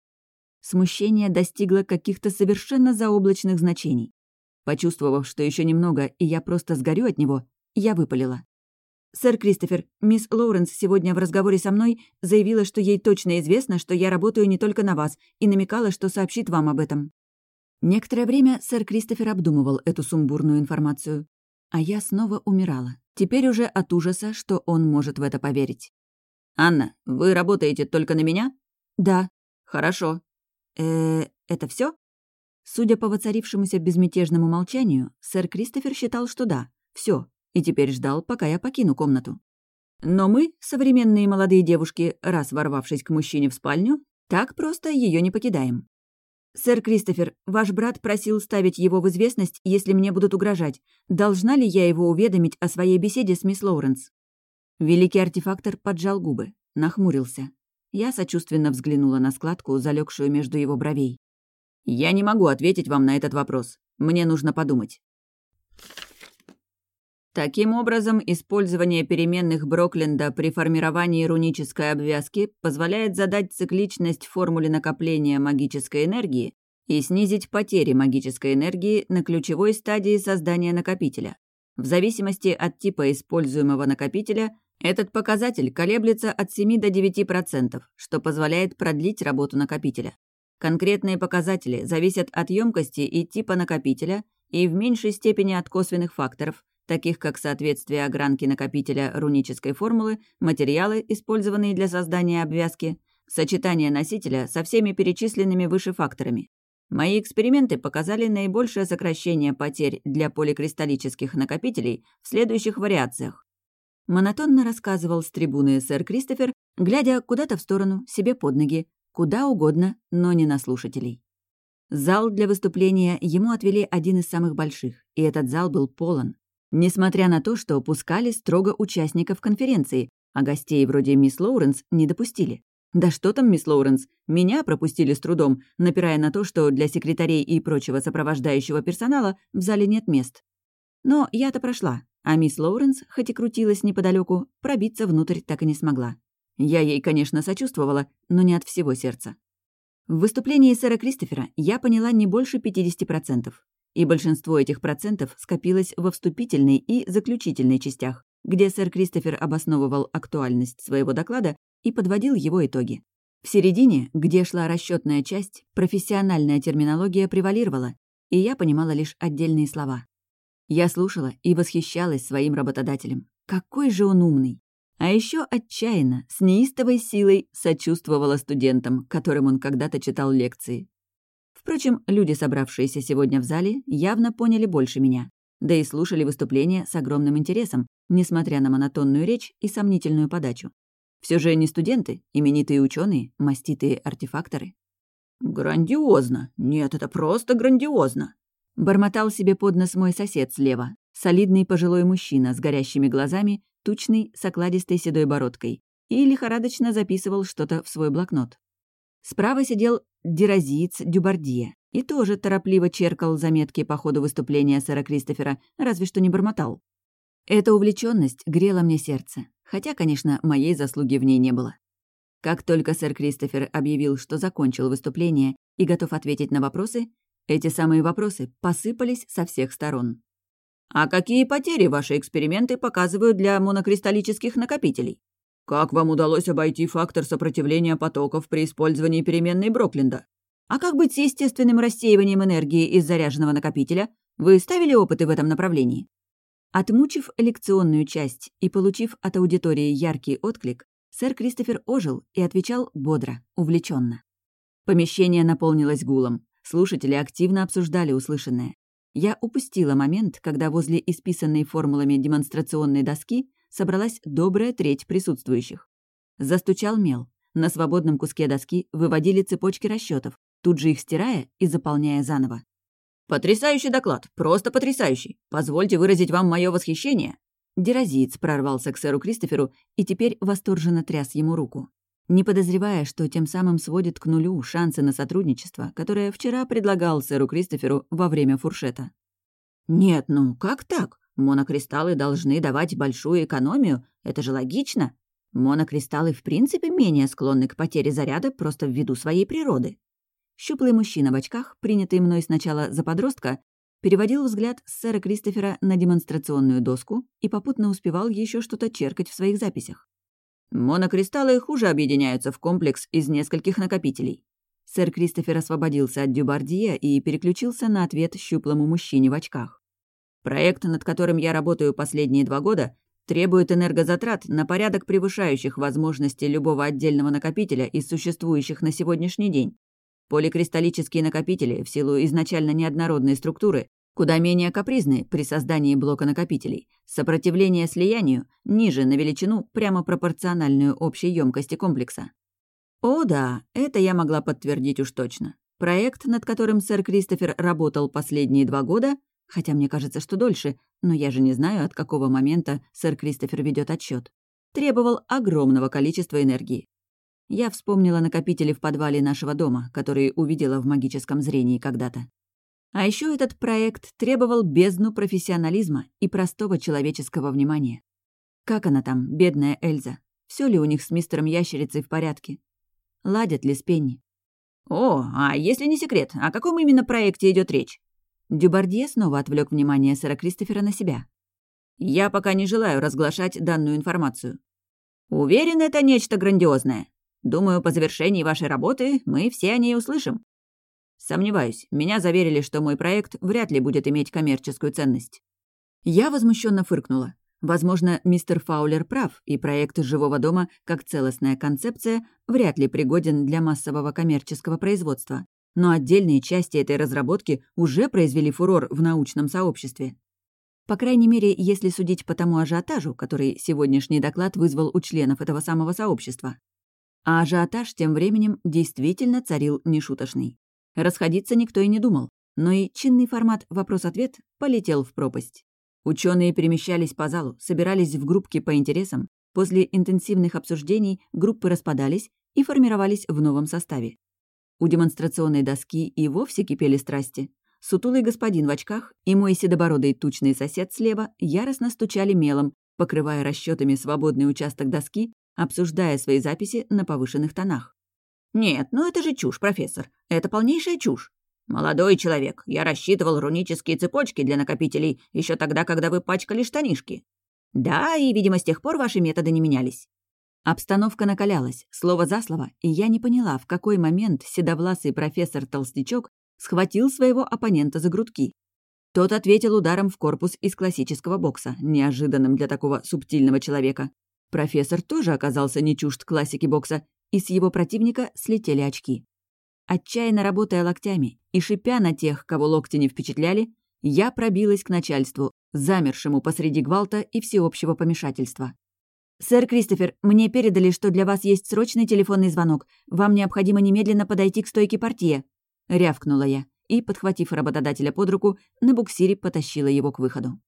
Смущение достигло каких-то совершенно заоблачных значений. Почувствовав, что еще немного, и я просто сгорю от него, я выпалила. «Сэр Кристофер, мисс Лоуренс сегодня в разговоре со мной заявила, что ей точно известно, что я работаю не только на вас, и намекала, что сообщит вам об этом». Некоторое время сэр Кристофер обдумывал эту сумбурную информацию. А я снова умирала. Теперь уже от ужаса, что он может в это поверить. «Анна, вы работаете только на меня?» «Да». «Хорошо». э это все? Судя по воцарившемуся безмятежному молчанию, сэр Кристофер считал, что да, все, и теперь ждал, пока я покину комнату. Но мы, современные молодые девушки, раз ворвавшись к мужчине в спальню, так просто ее не покидаем. «Сэр Кристофер, ваш брат просил ставить его в известность, если мне будут угрожать. Должна ли я его уведомить о своей беседе с мисс Лоуренс?» Великий артефактор поджал губы, нахмурился. Я сочувственно взглянула на складку, залегшую между его бровей. «Я не могу ответить вам на этот вопрос. Мне нужно подумать». Таким образом, использование переменных Брокленда при формировании рунической обвязки позволяет задать цикличность формуле накопления магической энергии и снизить потери магической энергии на ключевой стадии создания накопителя. В зависимости от типа используемого накопителя, этот показатель колеблется от 7 до 9%, что позволяет продлить работу накопителя. Конкретные показатели зависят от емкости и типа накопителя и в меньшей степени от косвенных факторов, таких как соответствие огранки накопителя рунической формулы, материалы, использованные для создания обвязки, сочетание носителя со всеми перечисленными выше факторами. Мои эксперименты показали наибольшее сокращение потерь для поликристаллических накопителей в следующих вариациях. Монотонно рассказывал с трибуны сэр Кристофер, глядя куда-то в сторону, себе под ноги, куда угодно, но не на слушателей. Зал для выступления ему отвели один из самых больших, и этот зал был полон. Несмотря на то, что пускали строго участников конференции, а гостей вроде мисс Лоуренс не допустили. Да что там, мисс Лоуренс, меня пропустили с трудом, напирая на то, что для секретарей и прочего сопровождающего персонала в зале нет мест. Но я-то прошла, а мисс Лоуренс, хоть и крутилась неподалеку, пробиться внутрь так и не смогла. Я ей, конечно, сочувствовала, но не от всего сердца. В выступлении сэра Кристофера я поняла не больше 50% и большинство этих процентов скопилось во вступительной и заключительной частях, где сэр Кристофер обосновывал актуальность своего доклада и подводил его итоги. В середине, где шла расчетная часть, профессиональная терминология превалировала, и я понимала лишь отдельные слова. Я слушала и восхищалась своим работодателем. Какой же он умный! А еще отчаянно, с неистовой силой сочувствовала студентам, которым он когда-то читал лекции. Впрочем, люди, собравшиеся сегодня в зале, явно поняли больше меня. Да и слушали выступление с огромным интересом, несмотря на монотонную речь и сомнительную подачу. Все же не студенты, именитые ученые, маститые артефакторы. «Грандиозно! Нет, это просто грандиозно!» Бормотал себе под нос мой сосед слева. Солидный пожилой мужчина с горящими глазами, тучный, с окладистой седой бородкой, и лихорадочно записывал что-то в свой блокнот. Справа сидел деразиец Дюбардье и тоже торопливо черкал заметки по ходу выступления сэра Кристофера, разве что не бормотал. Эта увлеченность грела мне сердце, хотя, конечно, моей заслуги в ней не было. Как только сэр Кристофер объявил, что закончил выступление и готов ответить на вопросы, эти самые вопросы посыпались со всех сторон. «А какие потери ваши эксперименты показывают для монокристаллических накопителей? Как вам удалось обойти фактор сопротивления потоков при использовании переменной Брокленда? А как быть с естественным рассеиванием энергии из заряженного накопителя? Вы ставили опыты в этом направлении?» Отмучив лекционную часть и получив от аудитории яркий отклик, сэр Кристофер ожил и отвечал бодро, увлеченно. Помещение наполнилось гулом. Слушатели активно обсуждали услышанное. Я упустила момент, когда возле исписанной формулами демонстрационной доски собралась добрая треть присутствующих. Застучал мел. На свободном куске доски выводили цепочки расчетов, тут же их стирая и заполняя заново. «Потрясающий доклад! Просто потрясающий! Позвольте выразить вам мое восхищение!» Деразиец прорвался к сэру Кристоферу и теперь восторженно тряс ему руку не подозревая, что тем самым сводит к нулю шансы на сотрудничество, которое вчера предлагал сэру Кристоферу во время фуршета. «Нет, ну как так? Монокристаллы должны давать большую экономию, это же логично. Монокристаллы в принципе менее склонны к потере заряда просто ввиду своей природы». Щуплый мужчина в очках, принятый мной сначала за подростка, переводил взгляд с сэра Кристофера на демонстрационную доску и попутно успевал еще что-то черкать в своих записях. Монокристаллы хуже объединяются в комплекс из нескольких накопителей. Сэр Кристофер освободился от Дюбардье и переключился на ответ щуплому мужчине в очках. Проект, над которым я работаю последние два года, требует энергозатрат на порядок превышающих возможности любого отдельного накопителя из существующих на сегодняшний день. Поликристаллические накопители, в силу изначально неоднородной структуры, куда менее капризны при создании блока накопителей. Сопротивление слиянию ниже на величину, прямо пропорциональную общей емкости комплекса. О да, это я могла подтвердить уж точно. Проект, над которым сэр Кристофер работал последние два года, хотя мне кажется, что дольше, но я же не знаю, от какого момента сэр Кристофер ведет отсчет, требовал огромного количества энергии. Я вспомнила накопители в подвале нашего дома, которые увидела в магическом зрении когда-то. А еще этот проект требовал бездну профессионализма и простого человеческого внимания. Как она там, бедная Эльза? Все ли у них с мистером Ящерицей в порядке? Ладят ли с Пенни? «О, а если не секрет, о каком именно проекте идет речь?» Дюбардье снова отвлек внимание сэра Кристофера на себя. «Я пока не желаю разглашать данную информацию. Уверен, это нечто грандиозное. Думаю, по завершении вашей работы мы все о ней услышим. Сомневаюсь, меня заверили, что мой проект вряд ли будет иметь коммерческую ценность. Я возмущенно фыркнула. Возможно, мистер Фаулер прав, и проект живого дома, как целостная концепция, вряд ли пригоден для массового коммерческого производства. Но отдельные части этой разработки уже произвели фурор в научном сообществе. По крайней мере, если судить по тому ажиотажу, который сегодняшний доклад вызвал у членов этого самого сообщества. А ажиотаж тем временем действительно царил нешуточный. Расходиться никто и не думал, но и чинный формат «вопрос-ответ» полетел в пропасть. Ученые перемещались по залу, собирались в группки по интересам. После интенсивных обсуждений группы распадались и формировались в новом составе. У демонстрационной доски и вовсе кипели страсти. Сутулый господин в очках и мой седобородый тучный сосед слева яростно стучали мелом, покрывая расчетами свободный участок доски, обсуждая свои записи на повышенных тонах. «Нет, ну это же чушь, профессор. Это полнейшая чушь. Молодой человек, я рассчитывал рунические цепочки для накопителей еще тогда, когда вы пачкали штанишки. Да, и, видимо, с тех пор ваши методы не менялись». Обстановка накалялась, слово за слово, и я не поняла, в какой момент седовласый профессор Толстячок схватил своего оппонента за грудки. Тот ответил ударом в корпус из классического бокса, неожиданным для такого субтильного человека. Профессор тоже оказался не чужд классики бокса и с его противника слетели очки. Отчаянно работая локтями и шипя на тех, кого локти не впечатляли, я пробилась к начальству, замершему посреди гвалта и всеобщего помешательства. «Сэр Кристофер, мне передали, что для вас есть срочный телефонный звонок. Вам необходимо немедленно подойти к стойке партии», — рявкнула я и, подхватив работодателя под руку, на буксире потащила его к выходу.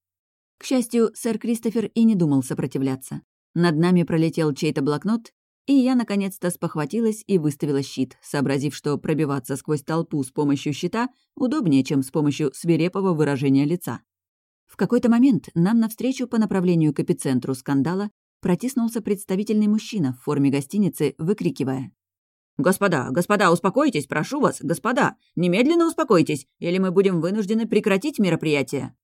К счастью, сэр Кристофер и не думал сопротивляться. Над нами пролетел чей-то блокнот, и я наконец-то спохватилась и выставила щит, сообразив, что пробиваться сквозь толпу с помощью щита удобнее, чем с помощью свирепого выражения лица. В какой-то момент нам навстречу по направлению к эпицентру скандала протиснулся представительный мужчина в форме гостиницы, выкрикивая. «Господа, господа, успокойтесь, прошу вас, господа! Немедленно успокойтесь, или мы будем вынуждены прекратить мероприятие!»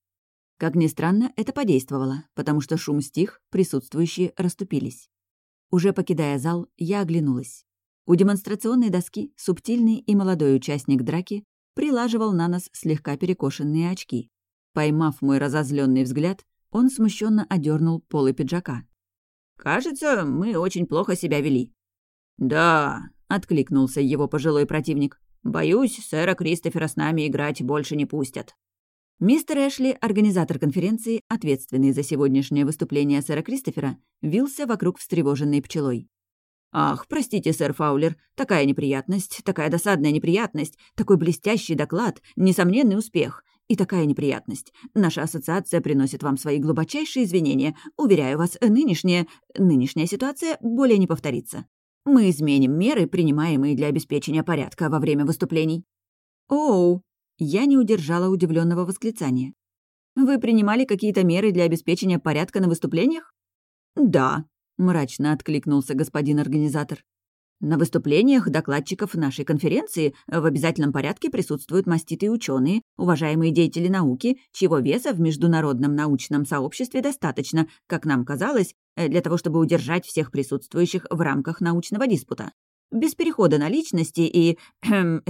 Как ни странно, это подействовало, потому что шум стих, присутствующие расступились. Уже покидая зал, я оглянулась. У демонстрационной доски субтильный и молодой участник драки прилаживал на нас слегка перекошенные очки. Поймав мой разозленный взгляд, он смущенно одернул полы пиджака. «Кажется, мы очень плохо себя вели». «Да», — откликнулся его пожилой противник. «Боюсь, сэра Кристофера с нами играть больше не пустят». Мистер Эшли, организатор конференции, ответственный за сегодняшнее выступление сэра Кристофера, вился вокруг встревоженной пчелой. «Ах, простите, сэр Фаулер, такая неприятность, такая досадная неприятность, такой блестящий доклад, несомненный успех. И такая неприятность. Наша ассоциация приносит вам свои глубочайшие извинения. Уверяю вас, нынешняя... нынешняя ситуация более не повторится. Мы изменим меры, принимаемые для обеспечения порядка во время выступлений». «Оу!» Я не удержала удивленного восклицания. «Вы принимали какие-то меры для обеспечения порядка на выступлениях?» «Да», — мрачно откликнулся господин организатор. На выступлениях докладчиков нашей конференции в обязательном порядке присутствуют маститые ученые, уважаемые деятели науки, чьего веса в международном научном сообществе достаточно, как нам казалось, для того, чтобы удержать всех присутствующих в рамках научного диспута. Без перехода на личности и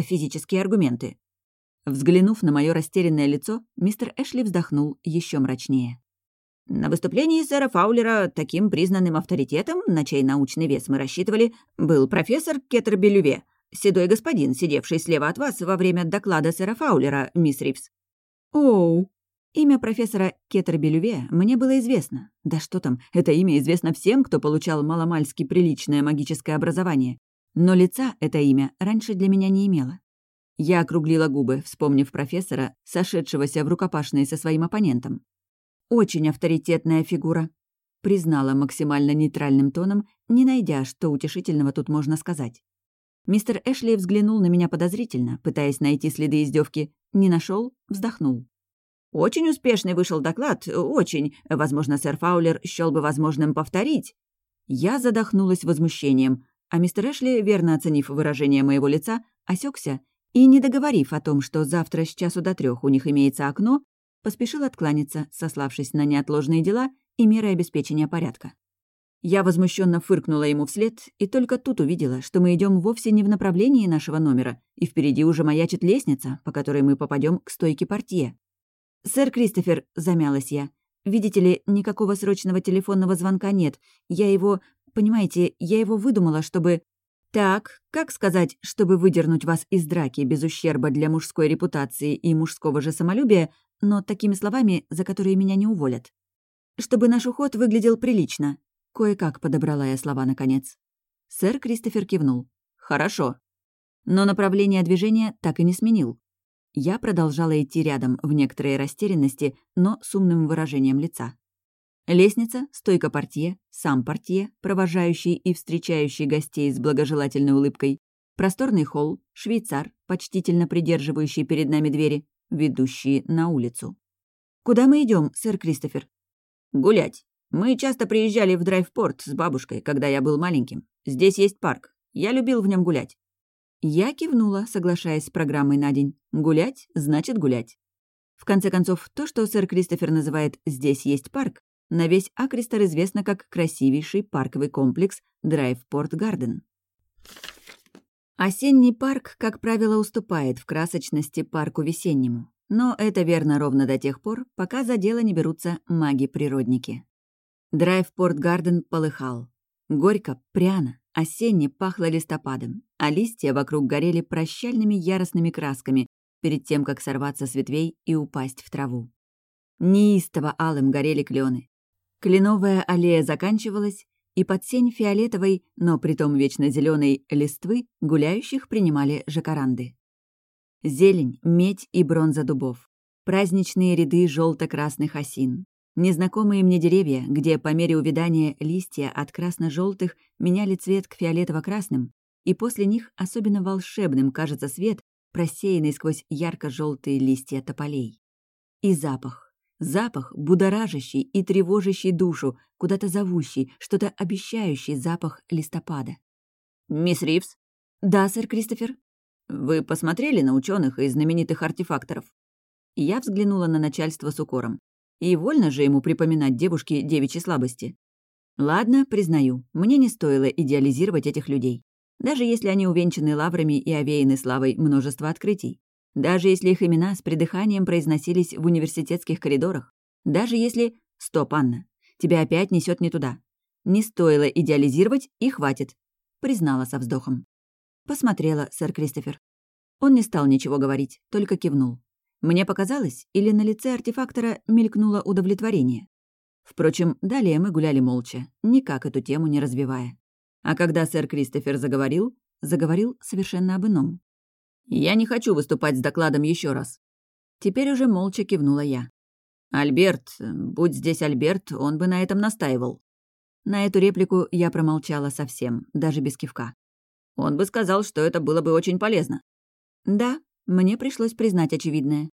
физические аргументы. Взглянув на мое растерянное лицо, мистер Эшли вздохнул еще мрачнее. На выступлении сэра Фаулера таким признанным авторитетом, на чей научный вес мы рассчитывали, был профессор Кеттербелюве, седой господин, сидевший слева от вас во время доклада сэра Фаулера, мисс Ривз. Оу. Имя профессора Кеттербелюве мне было известно. Да что там, это имя известно всем, кто получал маломальски приличное магическое образование. Но лица это имя раньше для меня не имело. Я округлила губы, вспомнив профессора, сошедшегося в рукопашной со своим оппонентом. «Очень авторитетная фигура», — признала максимально нейтральным тоном, не найдя, что утешительного тут можно сказать. Мистер Эшли взглянул на меня подозрительно, пытаясь найти следы издевки. Не нашел, вздохнул. «Очень успешный вышел доклад, очень. Возможно, сэр Фаулер счёл бы возможным повторить». Я задохнулась возмущением, а мистер Эшли, верно оценив выражение моего лица, осекся и, не договорив о том, что завтра с часу до трех у них имеется окно, поспешил откланяться, сославшись на неотложные дела и меры обеспечения порядка. Я возмущенно фыркнула ему вслед и только тут увидела, что мы идем вовсе не в направлении нашего номера, и впереди уже маячит лестница, по которой мы попадем к стойке портье. «Сэр Кристофер», — замялась я, — «видите ли, никакого срочного телефонного звонка нет. Я его... Понимаете, я его выдумала, чтобы...» Так, как сказать, чтобы выдернуть вас из драки без ущерба для мужской репутации и мужского же самолюбия, но такими словами, за которые меня не уволят? Чтобы наш уход выглядел прилично. Кое-как подобрала я слова наконец. Сэр Кристофер кивнул. «Хорошо». Но направление движения так и не сменил. Я продолжала идти рядом в некоторой растерянности, но с умным выражением лица. Лестница, стойка портье, сам портье, провожающий и встречающий гостей с благожелательной улыбкой, просторный холл, швейцар, почтительно придерживающий перед нами двери, ведущие на улицу. «Куда мы идем, сэр Кристофер?» «Гулять. Мы часто приезжали в драйв-порт с бабушкой, когда я был маленьким. Здесь есть парк. Я любил в нем гулять». Я кивнула, соглашаясь с программой на день. «Гулять значит гулять». В конце концов, то, что сэр Кристофер называет «здесь есть парк», на весь Акристер известно как красивейший парковый комплекс Драйвпорт Гарден. Осенний парк, как правило, уступает в красочности парку весеннему. Но это верно ровно до тех пор, пока за дело не берутся маги-природники. Драйвпорт Гарден полыхал. Горько, пряно, осенне пахло листопадом, а листья вокруг горели прощальными яростными красками перед тем, как сорваться с ветвей и упасть в траву. Неистово алым горели клены, Кленовая аллея заканчивалась, и под сень фиолетовой, но притом вечно зеленой листвы гуляющих принимали жакаранды. Зелень, медь и бронза дубов. Праздничные ряды желто красных осин. Незнакомые мне деревья, где по мере увядания листья от красно желтых меняли цвет к фиолетово-красным, и после них особенно волшебным кажется свет, просеянный сквозь ярко желтые листья тополей. И запах. Запах, будоражащий и тревожащий душу, куда-то зовущий, что-то обещающий запах листопада. «Мисс Ривз?» «Да, сэр Кристофер?» «Вы посмотрели на ученых и знаменитых артефакторов?» Я взглянула на начальство с укором. И вольно же ему припоминать девушке девичьи слабости. Ладно, признаю, мне не стоило идеализировать этих людей. Даже если они увенчаны лаврами и овеяны славой множества открытий. Даже если их имена с придыханием произносились в университетских коридорах. Даже если... Стоп, Анна, тебя опять несет не туда. Не стоило идеализировать, и хватит. Признала со вздохом. Посмотрела, сэр Кристофер. Он не стал ничего говорить, только кивнул. Мне показалось, или на лице артефактора мелькнуло удовлетворение. Впрочем, далее мы гуляли молча, никак эту тему не развивая. А когда сэр Кристофер заговорил, заговорил совершенно об ином. «Я не хочу выступать с докладом еще раз». Теперь уже молча кивнула я. «Альберт, будь здесь Альберт, он бы на этом настаивал». На эту реплику я промолчала совсем, даже без кивка. Он бы сказал, что это было бы очень полезно. Да, мне пришлось признать очевидное.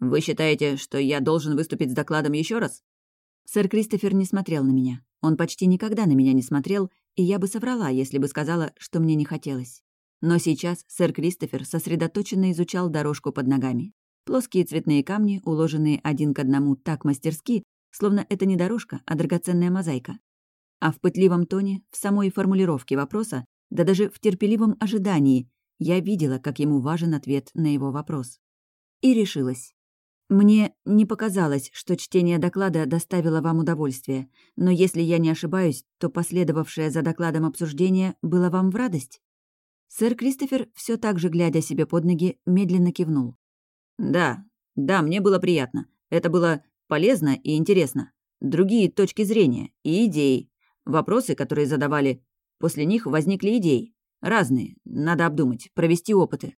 «Вы считаете, что я должен выступить с докладом еще раз?» Сэр Кристофер не смотрел на меня. Он почти никогда на меня не смотрел, и я бы соврала, если бы сказала, что мне не хотелось. Но сейчас сэр Кристофер сосредоточенно изучал дорожку под ногами. Плоские цветные камни, уложенные один к одному так мастерски, словно это не дорожка, а драгоценная мозаика. А в пытливом тоне, в самой формулировке вопроса, да даже в терпеливом ожидании, я видела, как ему важен ответ на его вопрос. И решилась. Мне не показалось, что чтение доклада доставило вам удовольствие, но если я не ошибаюсь, то последовавшее за докладом обсуждение было вам в радость? Сэр Кристофер, все так же глядя себе под ноги, медленно кивнул. «Да, да, мне было приятно. Это было полезно и интересно. Другие точки зрения и идеи. Вопросы, которые задавали, после них возникли идеи. Разные. Надо обдумать, провести опыты.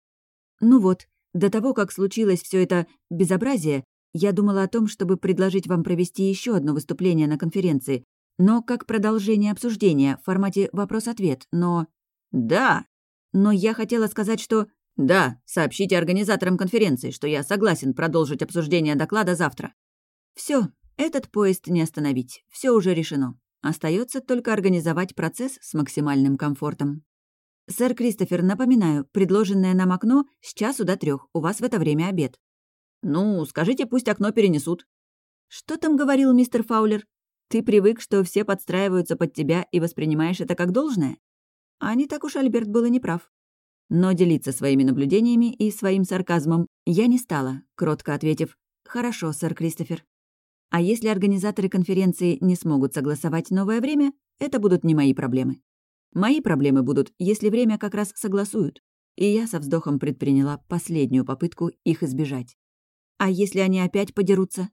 Ну вот, до того, как случилось все это безобразие, я думала о том, чтобы предложить вам провести еще одно выступление на конференции, но как продолжение обсуждения в формате вопрос-ответ, но... Да! Но я хотела сказать, что... Да, сообщите организаторам конференции, что я согласен продолжить обсуждение доклада завтра. Все, этот поезд не остановить, все уже решено. Остается только организовать процесс с максимальным комфортом. «Сэр Кристофер, напоминаю, предложенное нам окно с часу до трех. У вас в это время обед». «Ну, скажите, пусть окно перенесут». «Что там говорил мистер Фаулер? Ты привык, что все подстраиваются под тебя и воспринимаешь это как должное?» А не так уж Альберт был и неправ. Но делиться своими наблюдениями и своим сарказмом я не стала, кротко ответив «Хорошо, сэр Кристофер». А если организаторы конференции не смогут согласовать новое время, это будут не мои проблемы. Мои проблемы будут, если время как раз согласуют. И я со вздохом предприняла последнюю попытку их избежать. А если они опять подерутся?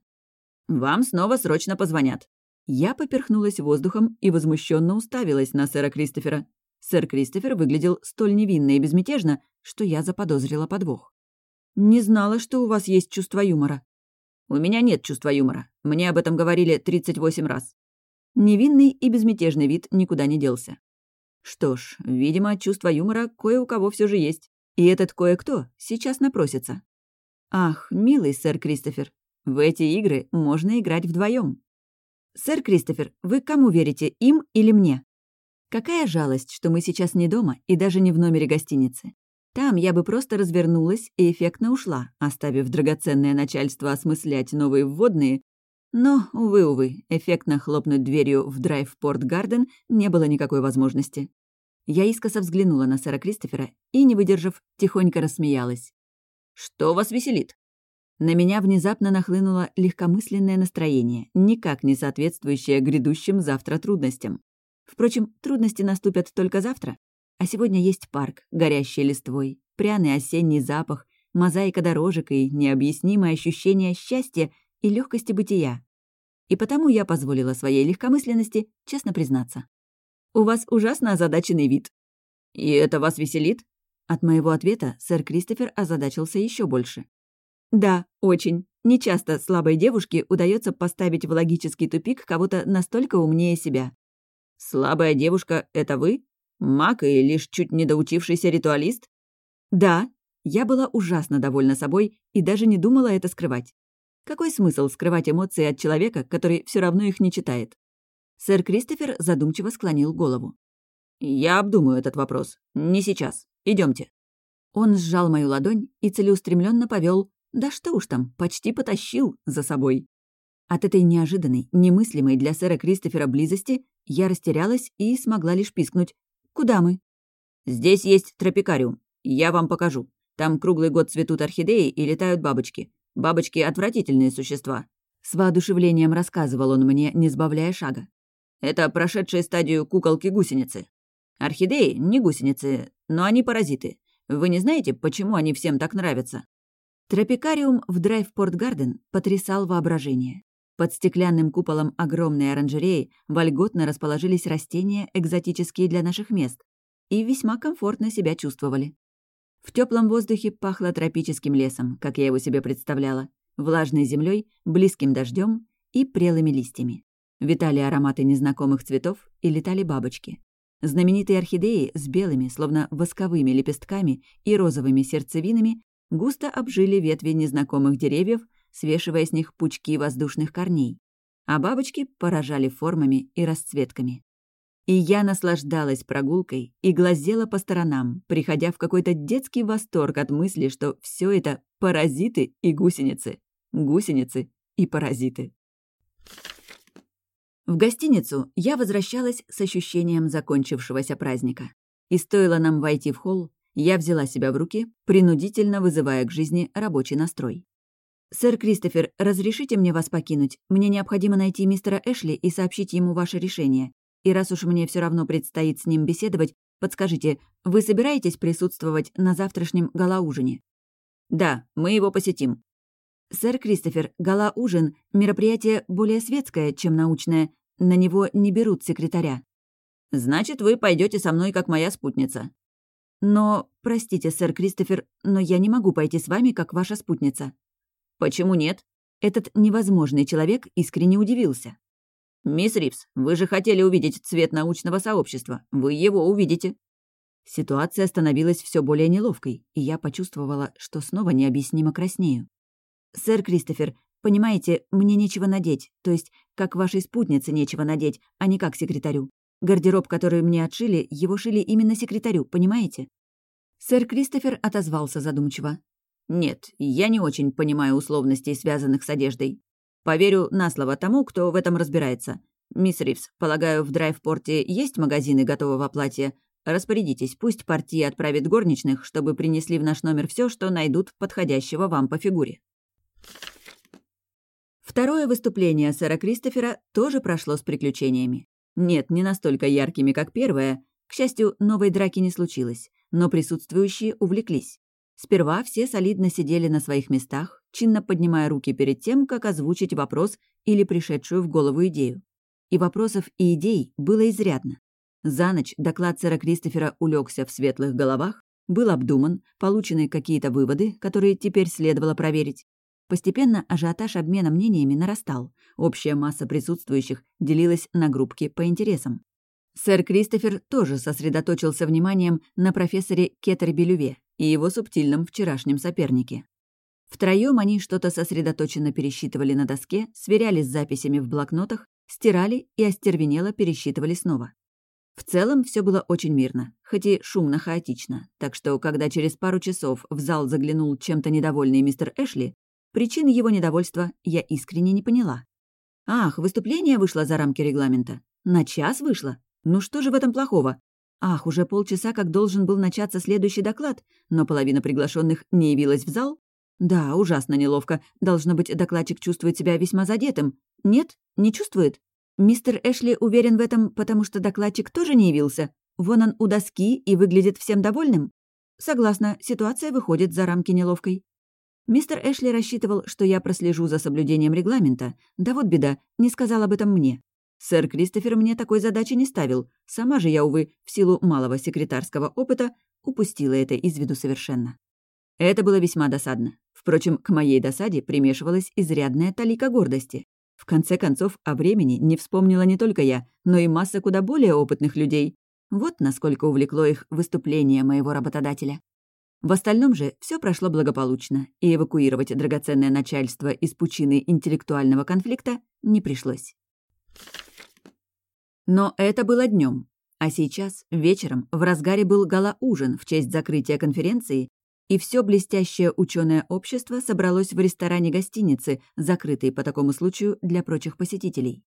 Вам снова срочно позвонят. Я поперхнулась воздухом и возмущенно уставилась на сэра Кристофера. Сэр Кристофер выглядел столь невинно и безмятежно, что я заподозрила подвох. «Не знала, что у вас есть чувство юмора». «У меня нет чувства юмора. Мне об этом говорили 38 раз». Невинный и безмятежный вид никуда не делся. Что ж, видимо, чувство юмора кое у кого все же есть. И этот кое-кто сейчас напросится. Ах, милый сэр Кристофер, в эти игры можно играть вдвоем. Сэр Кристофер, вы кому верите, им или мне? Какая жалость, что мы сейчас не дома и даже не в номере гостиницы. Там я бы просто развернулась и эффектно ушла, оставив драгоценное начальство осмыслять новые вводные. Но, увы-увы, эффектно хлопнуть дверью в Драйв-Порт Гарден не было никакой возможности. Я искоса взглянула на сэра Кристофера и, не выдержав, тихонько рассмеялась. «Что вас веселит?» На меня внезапно нахлынуло легкомысленное настроение, никак не соответствующее грядущим завтра трудностям. Впрочем, трудности наступят только завтра. А сегодня есть парк, горящий листвой, пряный осенний запах, мозаика дорожек и необъяснимое ощущение счастья и легкости бытия. И потому я позволила своей легкомысленности честно признаться. У вас ужасно озадаченный вид». «И это вас веселит?» От моего ответа сэр Кристофер озадачился еще больше. «Да, очень. Нечасто слабой девушке удается поставить в логический тупик кого-то настолько умнее себя. «Слабая девушка — это вы? Маг и лишь чуть недоучившийся ритуалист?» «Да». Я была ужасно довольна собой и даже не думала это скрывать. Какой смысл скрывать эмоции от человека, который все равно их не читает? Сэр Кристофер задумчиво склонил голову. «Я обдумаю этот вопрос. Не сейчас. Идемте. Он сжал мою ладонь и целеустремленно повел, да что уж там, почти потащил за собой. От этой неожиданной, немыслимой для сэра Кристофера близости я растерялась и смогла лишь пискнуть. «Куда мы?» «Здесь есть тропикариум. Я вам покажу. Там круглый год цветут орхидеи и летают бабочки. Бабочки — отвратительные существа». С воодушевлением рассказывал он мне, не сбавляя шага. Это прошедшие стадию куколки-гусеницы. Орхидеи — не гусеницы, но они паразиты. Вы не знаете, почему они всем так нравятся?» Тропикариум в Драйвпорт-Гарден потрясал воображение. Под стеклянным куполом огромной оранжереи вольготно расположились растения, экзотические для наших мест, и весьма комфортно себя чувствовали. В теплом воздухе пахло тропическим лесом, как я его себе представляла, влажной землей, близким дождем и прелыми листьями. Витали ароматы незнакомых цветов и летали бабочки. Знаменитые орхидеи с белыми, словно восковыми лепестками и розовыми сердцевинами густо обжили ветви незнакомых деревьев, свешивая с них пучки воздушных корней. А бабочки поражали формами и расцветками. И я наслаждалась прогулкой и глазела по сторонам, приходя в какой-то детский восторг от мысли, что все это паразиты и гусеницы. Гусеницы и паразиты. В гостиницу я возвращалась с ощущением закончившегося праздника. И стоило нам войти в холл, я взяла себя в руки, принудительно вызывая к жизни рабочий настрой. «Сэр Кристофер, разрешите мне вас покинуть? Мне необходимо найти мистера Эшли и сообщить ему ваше решение. И раз уж мне все равно предстоит с ним беседовать, подскажите, вы собираетесь присутствовать на завтрашнем галаужине?» «Да, мы его посетим», «Сэр Кристофер, гала-ужин — мероприятие более светское, чем научное. На него не берут секретаря». «Значит, вы пойдете со мной как моя спутница». «Но, простите, сэр Кристофер, но я не могу пойти с вами, как ваша спутница». «Почему нет?» Этот невозможный человек искренне удивился. «Мисс Ривз, вы же хотели увидеть цвет научного сообщества. Вы его увидите». Ситуация становилась все более неловкой, и я почувствовала, что снова необъяснимо краснею. «Сэр Кристофер, понимаете, мне нечего надеть, то есть как вашей спутнице нечего надеть, а не как секретарю. Гардероб, который мне отшили, его шили именно секретарю, понимаете?» Сэр Кристофер отозвался задумчиво. «Нет, я не очень понимаю условностей, связанных с одеждой. Поверю на слово тому, кто в этом разбирается. Мисс Ривз, полагаю, в драйв-порте есть магазины готового платья? Распорядитесь, пусть партия отправит горничных, чтобы принесли в наш номер все, что найдут подходящего вам по фигуре». Второе выступление сэра Кристофера тоже прошло с приключениями. Нет, не настолько яркими, как первое. К счастью, новой драки не случилось, но присутствующие увлеклись. Сперва все солидно сидели на своих местах, чинно поднимая руки перед тем, как озвучить вопрос или пришедшую в голову идею. И вопросов и идей было изрядно. За ночь доклад сэра Кристофера улегся в светлых головах, был обдуман, получены какие-то выводы, которые теперь следовало проверить, Постепенно ажиотаж обмена мнениями нарастал. Общая масса присутствующих делилась на группки по интересам. Сэр Кристофер тоже сосредоточился вниманием на профессоре Кеттербелюве и его субтильном вчерашнем сопернике. Втроем они что-то сосредоточенно пересчитывали на доске, сверяли с записями в блокнотах, стирали и остервенело пересчитывали снова. В целом все было очень мирно, хоть и шумно-хаотично, так что, когда через пару часов в зал заглянул чем-то недовольный мистер Эшли, Причины его недовольства я искренне не поняла. Ах, выступление вышло за рамки регламента. На час вышло. Ну что же в этом плохого? Ах, уже полчаса как должен был начаться следующий доклад, но половина приглашенных не явилась в зал? Да, ужасно неловко. Должно быть, докладчик чувствует себя весьма задетым. Нет? Не чувствует? Мистер Эшли уверен в этом, потому что докладчик тоже не явился. Вон он у доски и выглядит всем довольным. Согласна, ситуация выходит за рамки неловкой. Мистер Эшли рассчитывал, что я прослежу за соблюдением регламента. Да вот беда, не сказал об этом мне. Сэр Кристофер мне такой задачи не ставил. Сама же я, увы, в силу малого секретарского опыта, упустила это из виду совершенно. Это было весьма досадно. Впрочем, к моей досаде примешивалась изрядная талика гордости. В конце концов, о времени не вспомнила не только я, но и масса куда более опытных людей. Вот насколько увлекло их выступление моего работодателя. В остальном же все прошло благополучно, и эвакуировать драгоценное начальство из пучины интеллектуального конфликта не пришлось. Но это было днем, а сейчас, вечером, в разгаре был гала-ужин в честь закрытия конференции, и все блестящее ученое общество собралось в ресторане гостиницы, закрытой по такому случаю для прочих посетителей.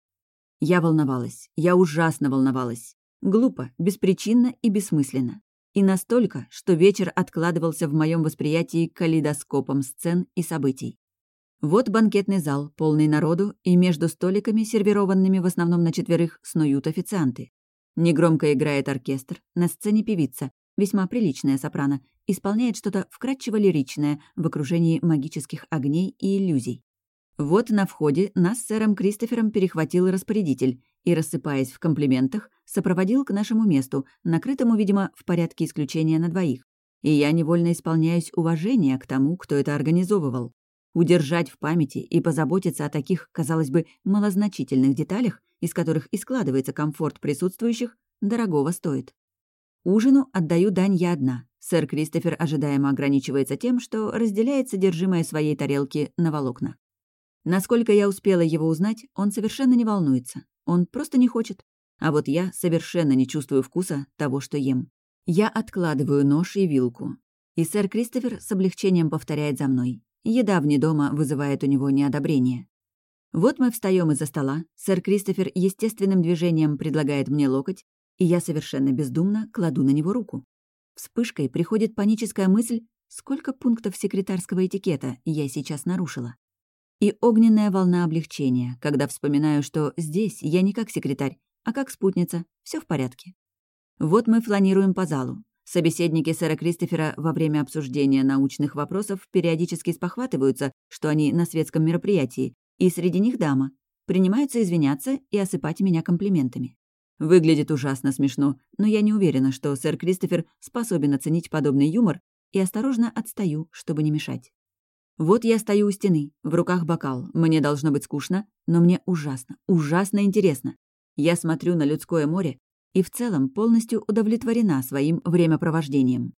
Я волновалась, я ужасно волновалась. Глупо, беспричинно и бессмысленно. И настолько, что вечер откладывался в моем восприятии калейдоскопом сцен и событий. Вот банкетный зал, полный народу, и между столиками, сервированными в основном на четверых, снуют официанты. Негромко играет оркестр, на сцене певица, весьма приличная сопрано, исполняет что-то вкрадчиво лиричное в окружении магических огней и иллюзий. Вот на входе нас с сэром Кристофером перехватил распорядитель и, рассыпаясь в комплиментах, сопроводил к нашему месту, накрытому, видимо, в порядке исключения на двоих. И я невольно исполняюсь уважения к тому, кто это организовывал. Удержать в памяти и позаботиться о таких, казалось бы, малозначительных деталях, из которых и складывается комфорт присутствующих, дорогого стоит. Ужину отдаю дань я одна. Сэр Кристофер ожидаемо ограничивается тем, что разделяет содержимое своей тарелки на волокна. Насколько я успела его узнать, он совершенно не волнуется. Он просто не хочет. А вот я совершенно не чувствую вкуса того, что ем. Я откладываю нож и вилку. И сэр Кристофер с облегчением повторяет за мной. Еда вне дома вызывает у него неодобрение. Вот мы встаем из-за стола, сэр Кристофер естественным движением предлагает мне локоть, и я совершенно бездумно кладу на него руку. Вспышкой приходит паническая мысль, сколько пунктов секретарского этикета я сейчас нарушила. И огненная волна облегчения, когда вспоминаю, что здесь я не как секретарь, а как спутница, все в порядке. Вот мы фланируем по залу. Собеседники сэра Кристофера во время обсуждения научных вопросов периодически спохватываются, что они на светском мероприятии, и среди них дама. Принимаются извиняться и осыпать меня комплиментами. Выглядит ужасно смешно, но я не уверена, что сэр Кристофер способен оценить подобный юмор, и осторожно отстаю, чтобы не мешать. Вот я стою у стены, в руках бокал. Мне должно быть скучно, но мне ужасно, ужасно интересно. Я смотрю на людское море и в целом полностью удовлетворена своим времяпровождением.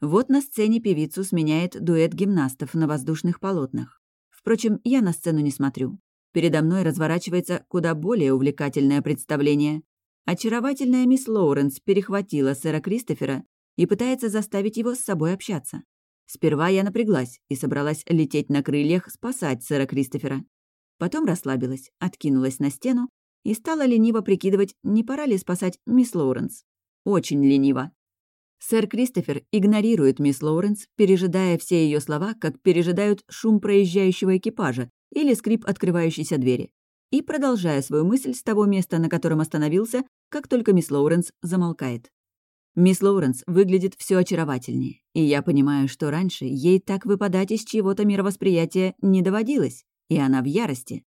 Вот на сцене певицу сменяет дуэт гимнастов на воздушных полотнах. Впрочем, я на сцену не смотрю. Передо мной разворачивается куда более увлекательное представление. Очаровательная мисс Лоуренс перехватила сэра Кристофера и пытается заставить его с собой общаться. Сперва я напряглась и собралась лететь на крыльях спасать сэра Кристофера. Потом расслабилась, откинулась на стену и стала лениво прикидывать, не пора ли спасать мисс Лоуренс. Очень лениво. Сэр Кристофер игнорирует мисс Лоуренс, пережидая все ее слова, как пережидают шум проезжающего экипажа или скрип открывающейся двери, и продолжая свою мысль с того места, на котором остановился, как только мисс Лоуренс замолкает. Мисс Лоуренс выглядит все очаровательнее, и я понимаю, что раньше ей так выпадать из чьего-то мировосприятия не доводилось, и она в ярости.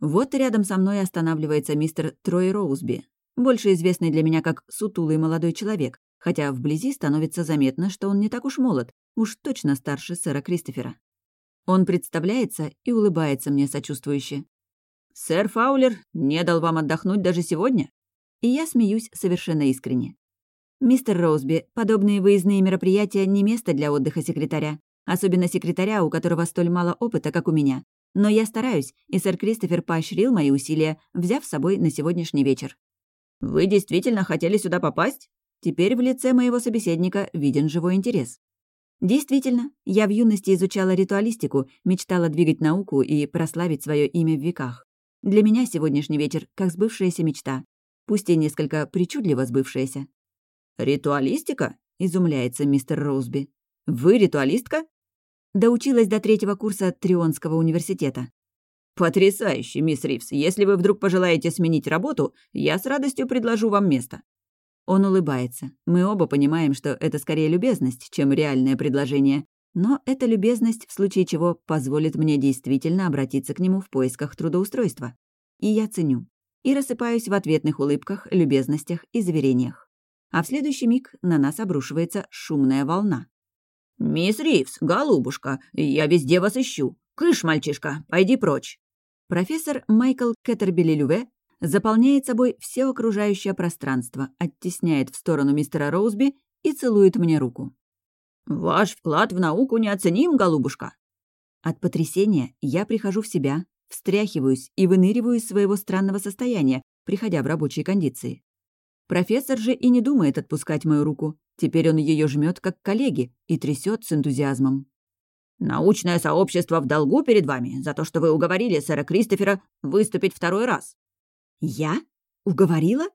Вот рядом со мной останавливается мистер Трой Роузби, больше известный для меня как сутулый молодой человек, хотя вблизи становится заметно, что он не так уж молод, уж точно старше сэра Кристофера. Он представляется и улыбается мне сочувствующе. «Сэр Фаулер не дал вам отдохнуть даже сегодня?» И я смеюсь совершенно искренне. «Мистер Роузби, подобные выездные мероприятия не место для отдыха секретаря, особенно секретаря, у которого столь мало опыта, как у меня. Но я стараюсь, и сэр Кристофер поощрил мои усилия, взяв с собой на сегодняшний вечер. «Вы действительно хотели сюда попасть?» Теперь в лице моего собеседника виден живой интерес. Действительно, я в юности изучала ритуалистику, мечтала двигать науку и прославить свое имя в веках. Для меня сегодняшний вечер как сбывшаяся мечта, пусть и несколько причудливо сбывшаяся. «Ритуалистика?» — изумляется мистер Роузби. «Вы ритуалистка?» Доучилась до третьего курса Трионского университета. «Потрясающе, мисс Ривз. Если вы вдруг пожелаете сменить работу, я с радостью предложу вам место». Он улыбается. Мы оба понимаем, что это скорее любезность, чем реальное предложение. Но эта любезность, в случае чего, позволит мне действительно обратиться к нему в поисках трудоустройства. И я ценю. И рассыпаюсь в ответных улыбках, любезностях и заверениях. А в следующий миг на нас обрушивается шумная волна. «Мисс Ривз, голубушка, я везде вас ищу. Кыш, мальчишка, пойди прочь». Профессор Майкл Кеттербели-Люве заполняет собой все окружающее пространство, оттесняет в сторону мистера Роузби и целует мне руку. «Ваш вклад в науку неоценим, голубушка!» От потрясения я прихожу в себя, встряхиваюсь и выныриваю из своего странного состояния, приходя в рабочие кондиции. Профессор же и не думает отпускать мою руку. Теперь он ее жмет как коллеги и трясет с энтузиазмом. «Научное сообщество в долгу перед вами за то, что вы уговорили сэра Кристофера выступить второй раз». «Я? Уговорила?»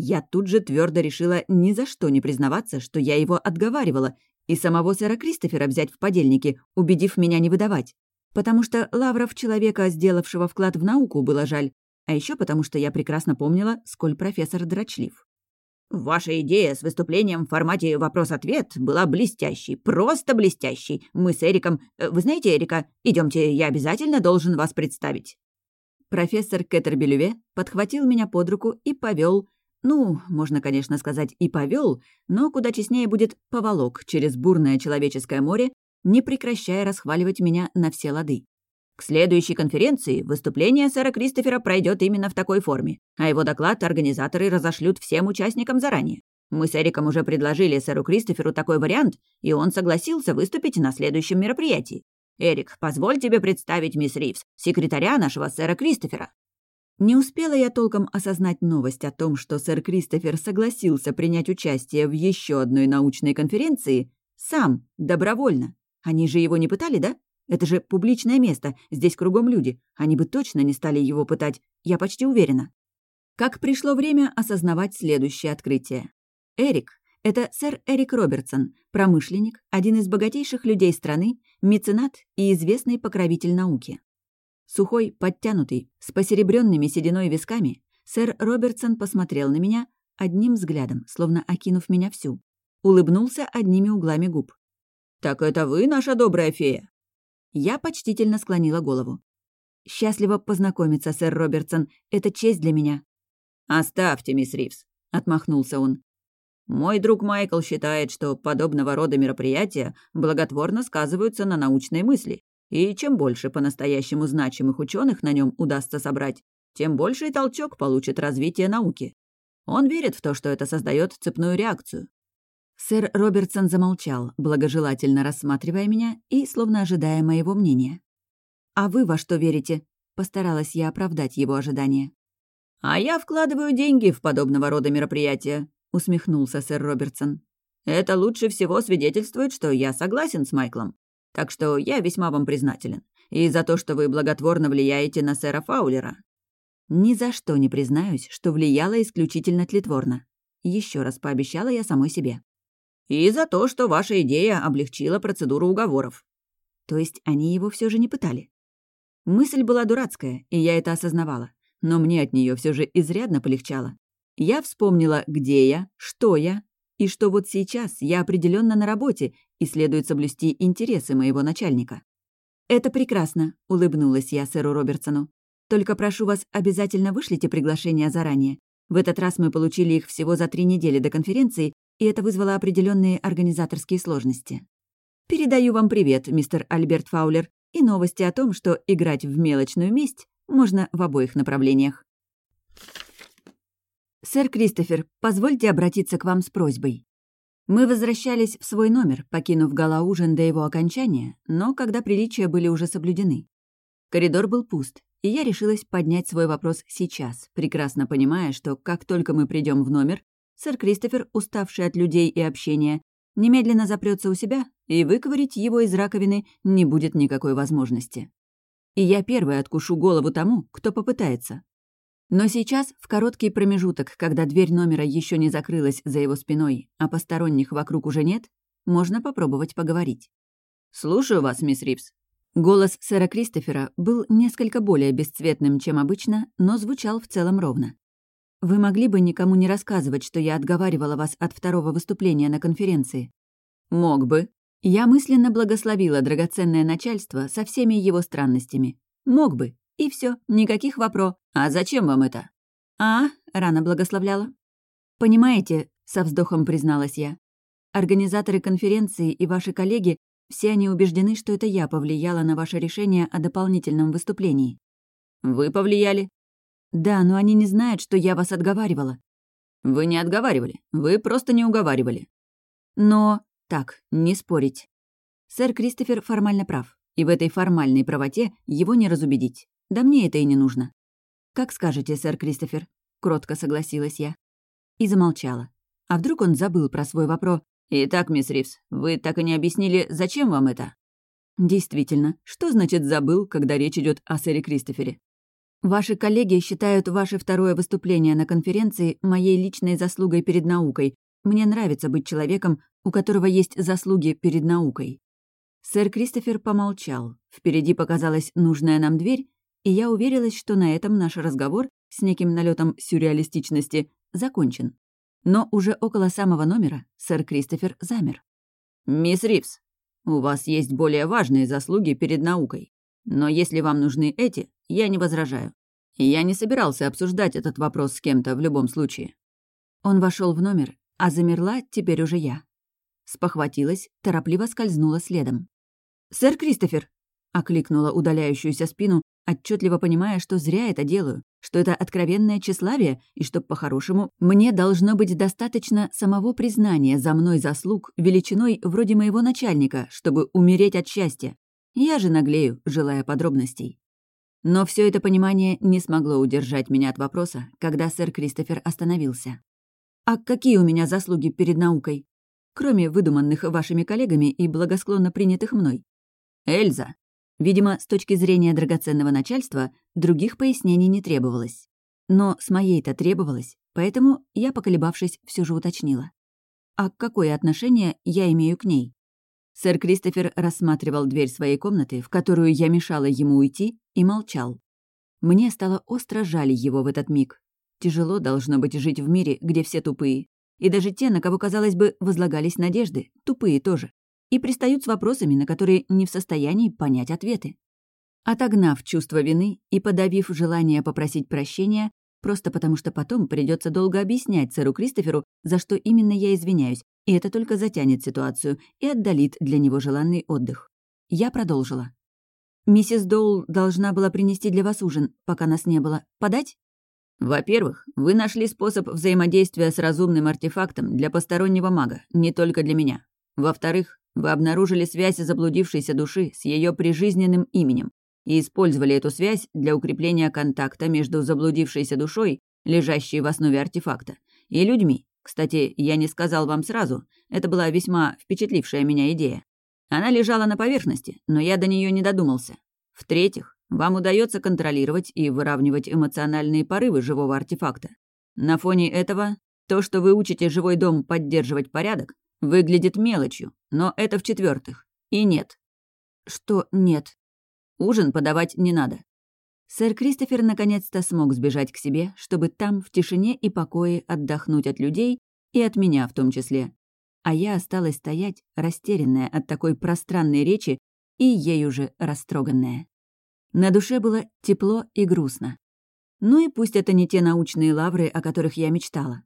Я тут же твердо решила ни за что не признаваться, что я его отговаривала, и самого сэра Кристофера взять в подельники, убедив меня не выдавать. Потому что лавров человека, сделавшего вклад в науку, было жаль, а еще потому что я прекрасно помнила, сколь профессор дрочлив. «Ваша идея с выступлением в формате вопрос-ответ была блестящей, просто блестящей. Мы с Эриком... Э, вы знаете Эрика? Идемте, я обязательно должен вас представить». Профессор Кеттербелюве подхватил меня под руку и повел, ну, можно, конечно, сказать, и повел, но куда честнее будет поволок через бурное человеческое море, не прекращая расхваливать меня на все лады. К следующей конференции выступление сэра Кристофера пройдет именно в такой форме, а его доклад организаторы разошлют всем участникам заранее. Мы с Эриком уже предложили сэру Кристоферу такой вариант, и он согласился выступить на следующем мероприятии. Эрик, позволь тебе представить мисс Ривз, секретаря нашего сэра Кристофера». Не успела я толком осознать новость о том, что сэр Кристофер согласился принять участие в еще одной научной конференции, сам, добровольно. Они же его не пытали, да? Это же публичное место, здесь кругом люди. Они бы точно не стали его пытать, я почти уверена. Как пришло время осознавать следующее открытие. Эрик — это сэр Эрик Робертсон, промышленник, один из богатейших людей страны, меценат и известный покровитель науки. Сухой, подтянутый, с посеребренными сединой висками, сэр Робертсон посмотрел на меня одним взглядом, словно окинув меня всю. Улыбнулся одними углами губ. «Так это вы, наша добрая фея?» Я почтительно склонила голову. «Счастливо познакомиться, сэр Робертсон. Это честь для меня». «Оставьте, мисс Ривз», — отмахнулся он. «Мой друг Майкл считает, что подобного рода мероприятия благотворно сказываются на научной мысли, и чем больше по-настоящему значимых ученых на нем удастся собрать, тем больший толчок получит развитие науки. Он верит в то, что это создает цепную реакцию. Сэр Робертсон замолчал, благожелательно рассматривая меня и словно ожидая моего мнения. «А вы во что верите?» — постаралась я оправдать его ожидания. «А я вкладываю деньги в подобного рода мероприятия», — усмехнулся сэр Робертсон. «Это лучше всего свидетельствует, что я согласен с Майклом. Так что я весьма вам признателен. И за то, что вы благотворно влияете на сэра Фаулера». «Ни за что не признаюсь, что влияла исключительно тлетворно. Еще раз пообещала я самой себе. И за то, что ваша идея облегчила процедуру уговоров. То есть они его все же не пытали. Мысль была дурацкая, и я это осознавала. Но мне от нее все же изрядно полегчало. Я вспомнила, где я, что я, и что вот сейчас я определенно на работе и следует соблюсти интересы моего начальника. «Это прекрасно», — улыбнулась я сэру Робертсону. «Только прошу вас, обязательно вышлите приглашения заранее. В этот раз мы получили их всего за три недели до конференции, и это вызвало определенные организаторские сложности. Передаю вам привет, мистер Альберт Фаулер, и новости о том, что играть в мелочную месть можно в обоих направлениях. «Сэр Кристофер, позвольте обратиться к вам с просьбой». Мы возвращались в свой номер, покинув гала-ужин до его окончания, но когда приличия были уже соблюдены. Коридор был пуст, и я решилась поднять свой вопрос сейчас, прекрасно понимая, что как только мы придем в номер, сэр Кристофер, уставший от людей и общения, немедленно запрется у себя, и выковырить его из раковины не будет никакой возможности. И я первая откушу голову тому, кто попытается. Но сейчас, в короткий промежуток, когда дверь номера еще не закрылась за его спиной, а посторонних вокруг уже нет, можно попробовать поговорить. «Слушаю вас, мисс Ривз». Голос сэра Кристофера был несколько более бесцветным, чем обычно, но звучал в целом ровно. Вы могли бы никому не рассказывать, что я отговаривала вас от второго выступления на конференции? Мог бы. Я мысленно благословила драгоценное начальство со всеми его странностями. Мог бы. И все, никаких вопро. А зачем вам это? А, рано благословляла. Понимаете, со вздохом призналась я. Организаторы конференции и ваши коллеги, все они убеждены, что это я повлияла на ваше решение о дополнительном выступлении. Вы повлияли? Да, но они не знают, что я вас отговаривала. Вы не отговаривали, вы просто не уговаривали. Но... Так, не спорить. Сэр Кристофер формально прав, и в этой формальной правоте его не разубедить. Да мне это и не нужно. «Как скажете, сэр Кристофер», — кротко согласилась я. И замолчала. А вдруг он забыл про свой вопрос? «Итак, мисс Ривз, вы так и не объяснили, зачем вам это?» «Действительно, что значит «забыл», когда речь идет о сэре Кристофере?» «Ваши коллеги считают ваше второе выступление на конференции моей личной заслугой перед наукой. Мне нравится быть человеком, у которого есть заслуги перед наукой». Сэр Кристофер помолчал. Впереди показалась нужная нам дверь, и я уверилась, что на этом наш разговор с неким налетом сюрреалистичности закончен. Но уже около самого номера сэр Кристофер замер. «Мисс Ривз, у вас есть более важные заслуги перед наукой. Но если вам нужны эти, я не возражаю. Я не собирался обсуждать этот вопрос с кем-то в любом случае». Он вошел в номер, а замерла теперь уже я. Спохватилась, торопливо скользнула следом. «Сэр Кристофер!» — окликнула удаляющуюся спину, отчетливо понимая, что зря это делаю, что это откровенное тщеславие, и что, по-хорошему, мне должно быть достаточно самого признания за мной заслуг величиной вроде моего начальника, чтобы умереть от счастья. Я же наглею, желая подробностей. Но все это понимание не смогло удержать меня от вопроса, когда сэр Кристофер остановился. «А какие у меня заслуги перед наукой? Кроме выдуманных вашими коллегами и благосклонно принятых мной?» «Эльза!» Видимо, с точки зрения драгоценного начальства, других пояснений не требовалось. Но с моей-то требовалось, поэтому я, поколебавшись, все же уточнила. А какое отношение я имею к ней? Сэр Кристофер рассматривал дверь своей комнаты, в которую я мешала ему уйти, и молчал. Мне стало остро жаль его в этот миг. Тяжело должно быть жить в мире, где все тупые. И даже те, на кого, казалось бы, возлагались надежды, тупые тоже и пристают с вопросами, на которые не в состоянии понять ответы. Отогнав чувство вины и подавив желание попросить прощения, просто потому что потом придется долго объяснять сэру Кристоферу, за что именно я извиняюсь, и это только затянет ситуацию и отдалит для него желанный отдых. Я продолжила. «Миссис Доул должна была принести для вас ужин, пока нас не было. Подать?» «Во-первых, вы нашли способ взаимодействия с разумным артефактом для постороннего мага, не только для меня. Во-вторых, вы обнаружили связь заблудившейся души с ее прижизненным именем и использовали эту связь для укрепления контакта между заблудившейся душой, лежащей в основе артефакта, и людьми. Кстати, я не сказал вам сразу, это была весьма впечатлившая меня идея. Она лежала на поверхности, но я до нее не додумался. В-третьих, вам удается контролировать и выравнивать эмоциональные порывы живого артефакта. На фоне этого, то, что вы учите живой дом поддерживать порядок, Выглядит мелочью, но это в-четвертых. И нет. Что нет? Ужин подавать не надо. Сэр Кристофер наконец-то смог сбежать к себе, чтобы там, в тишине и покое, отдохнуть от людей и от меня в том числе. А я осталась стоять, растерянная от такой пространной речи и ею же растроганная. На душе было тепло и грустно. Ну и пусть это не те научные лавры, о которых я мечтала.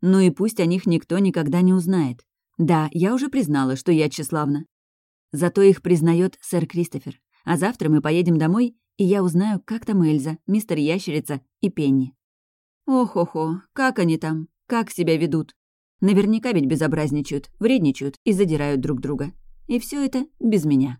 Ну и пусть о них никто никогда не узнает. Да, я уже признала, что я тщеславна. Зато их признает сэр Кристофер. А завтра мы поедем домой, и я узнаю, как там Эльза, мистер Ящерица и Пенни. Ох-охо, как они там, как себя ведут. Наверняка ведь безобразничают, вредничают и задирают друг друга. И все это без меня.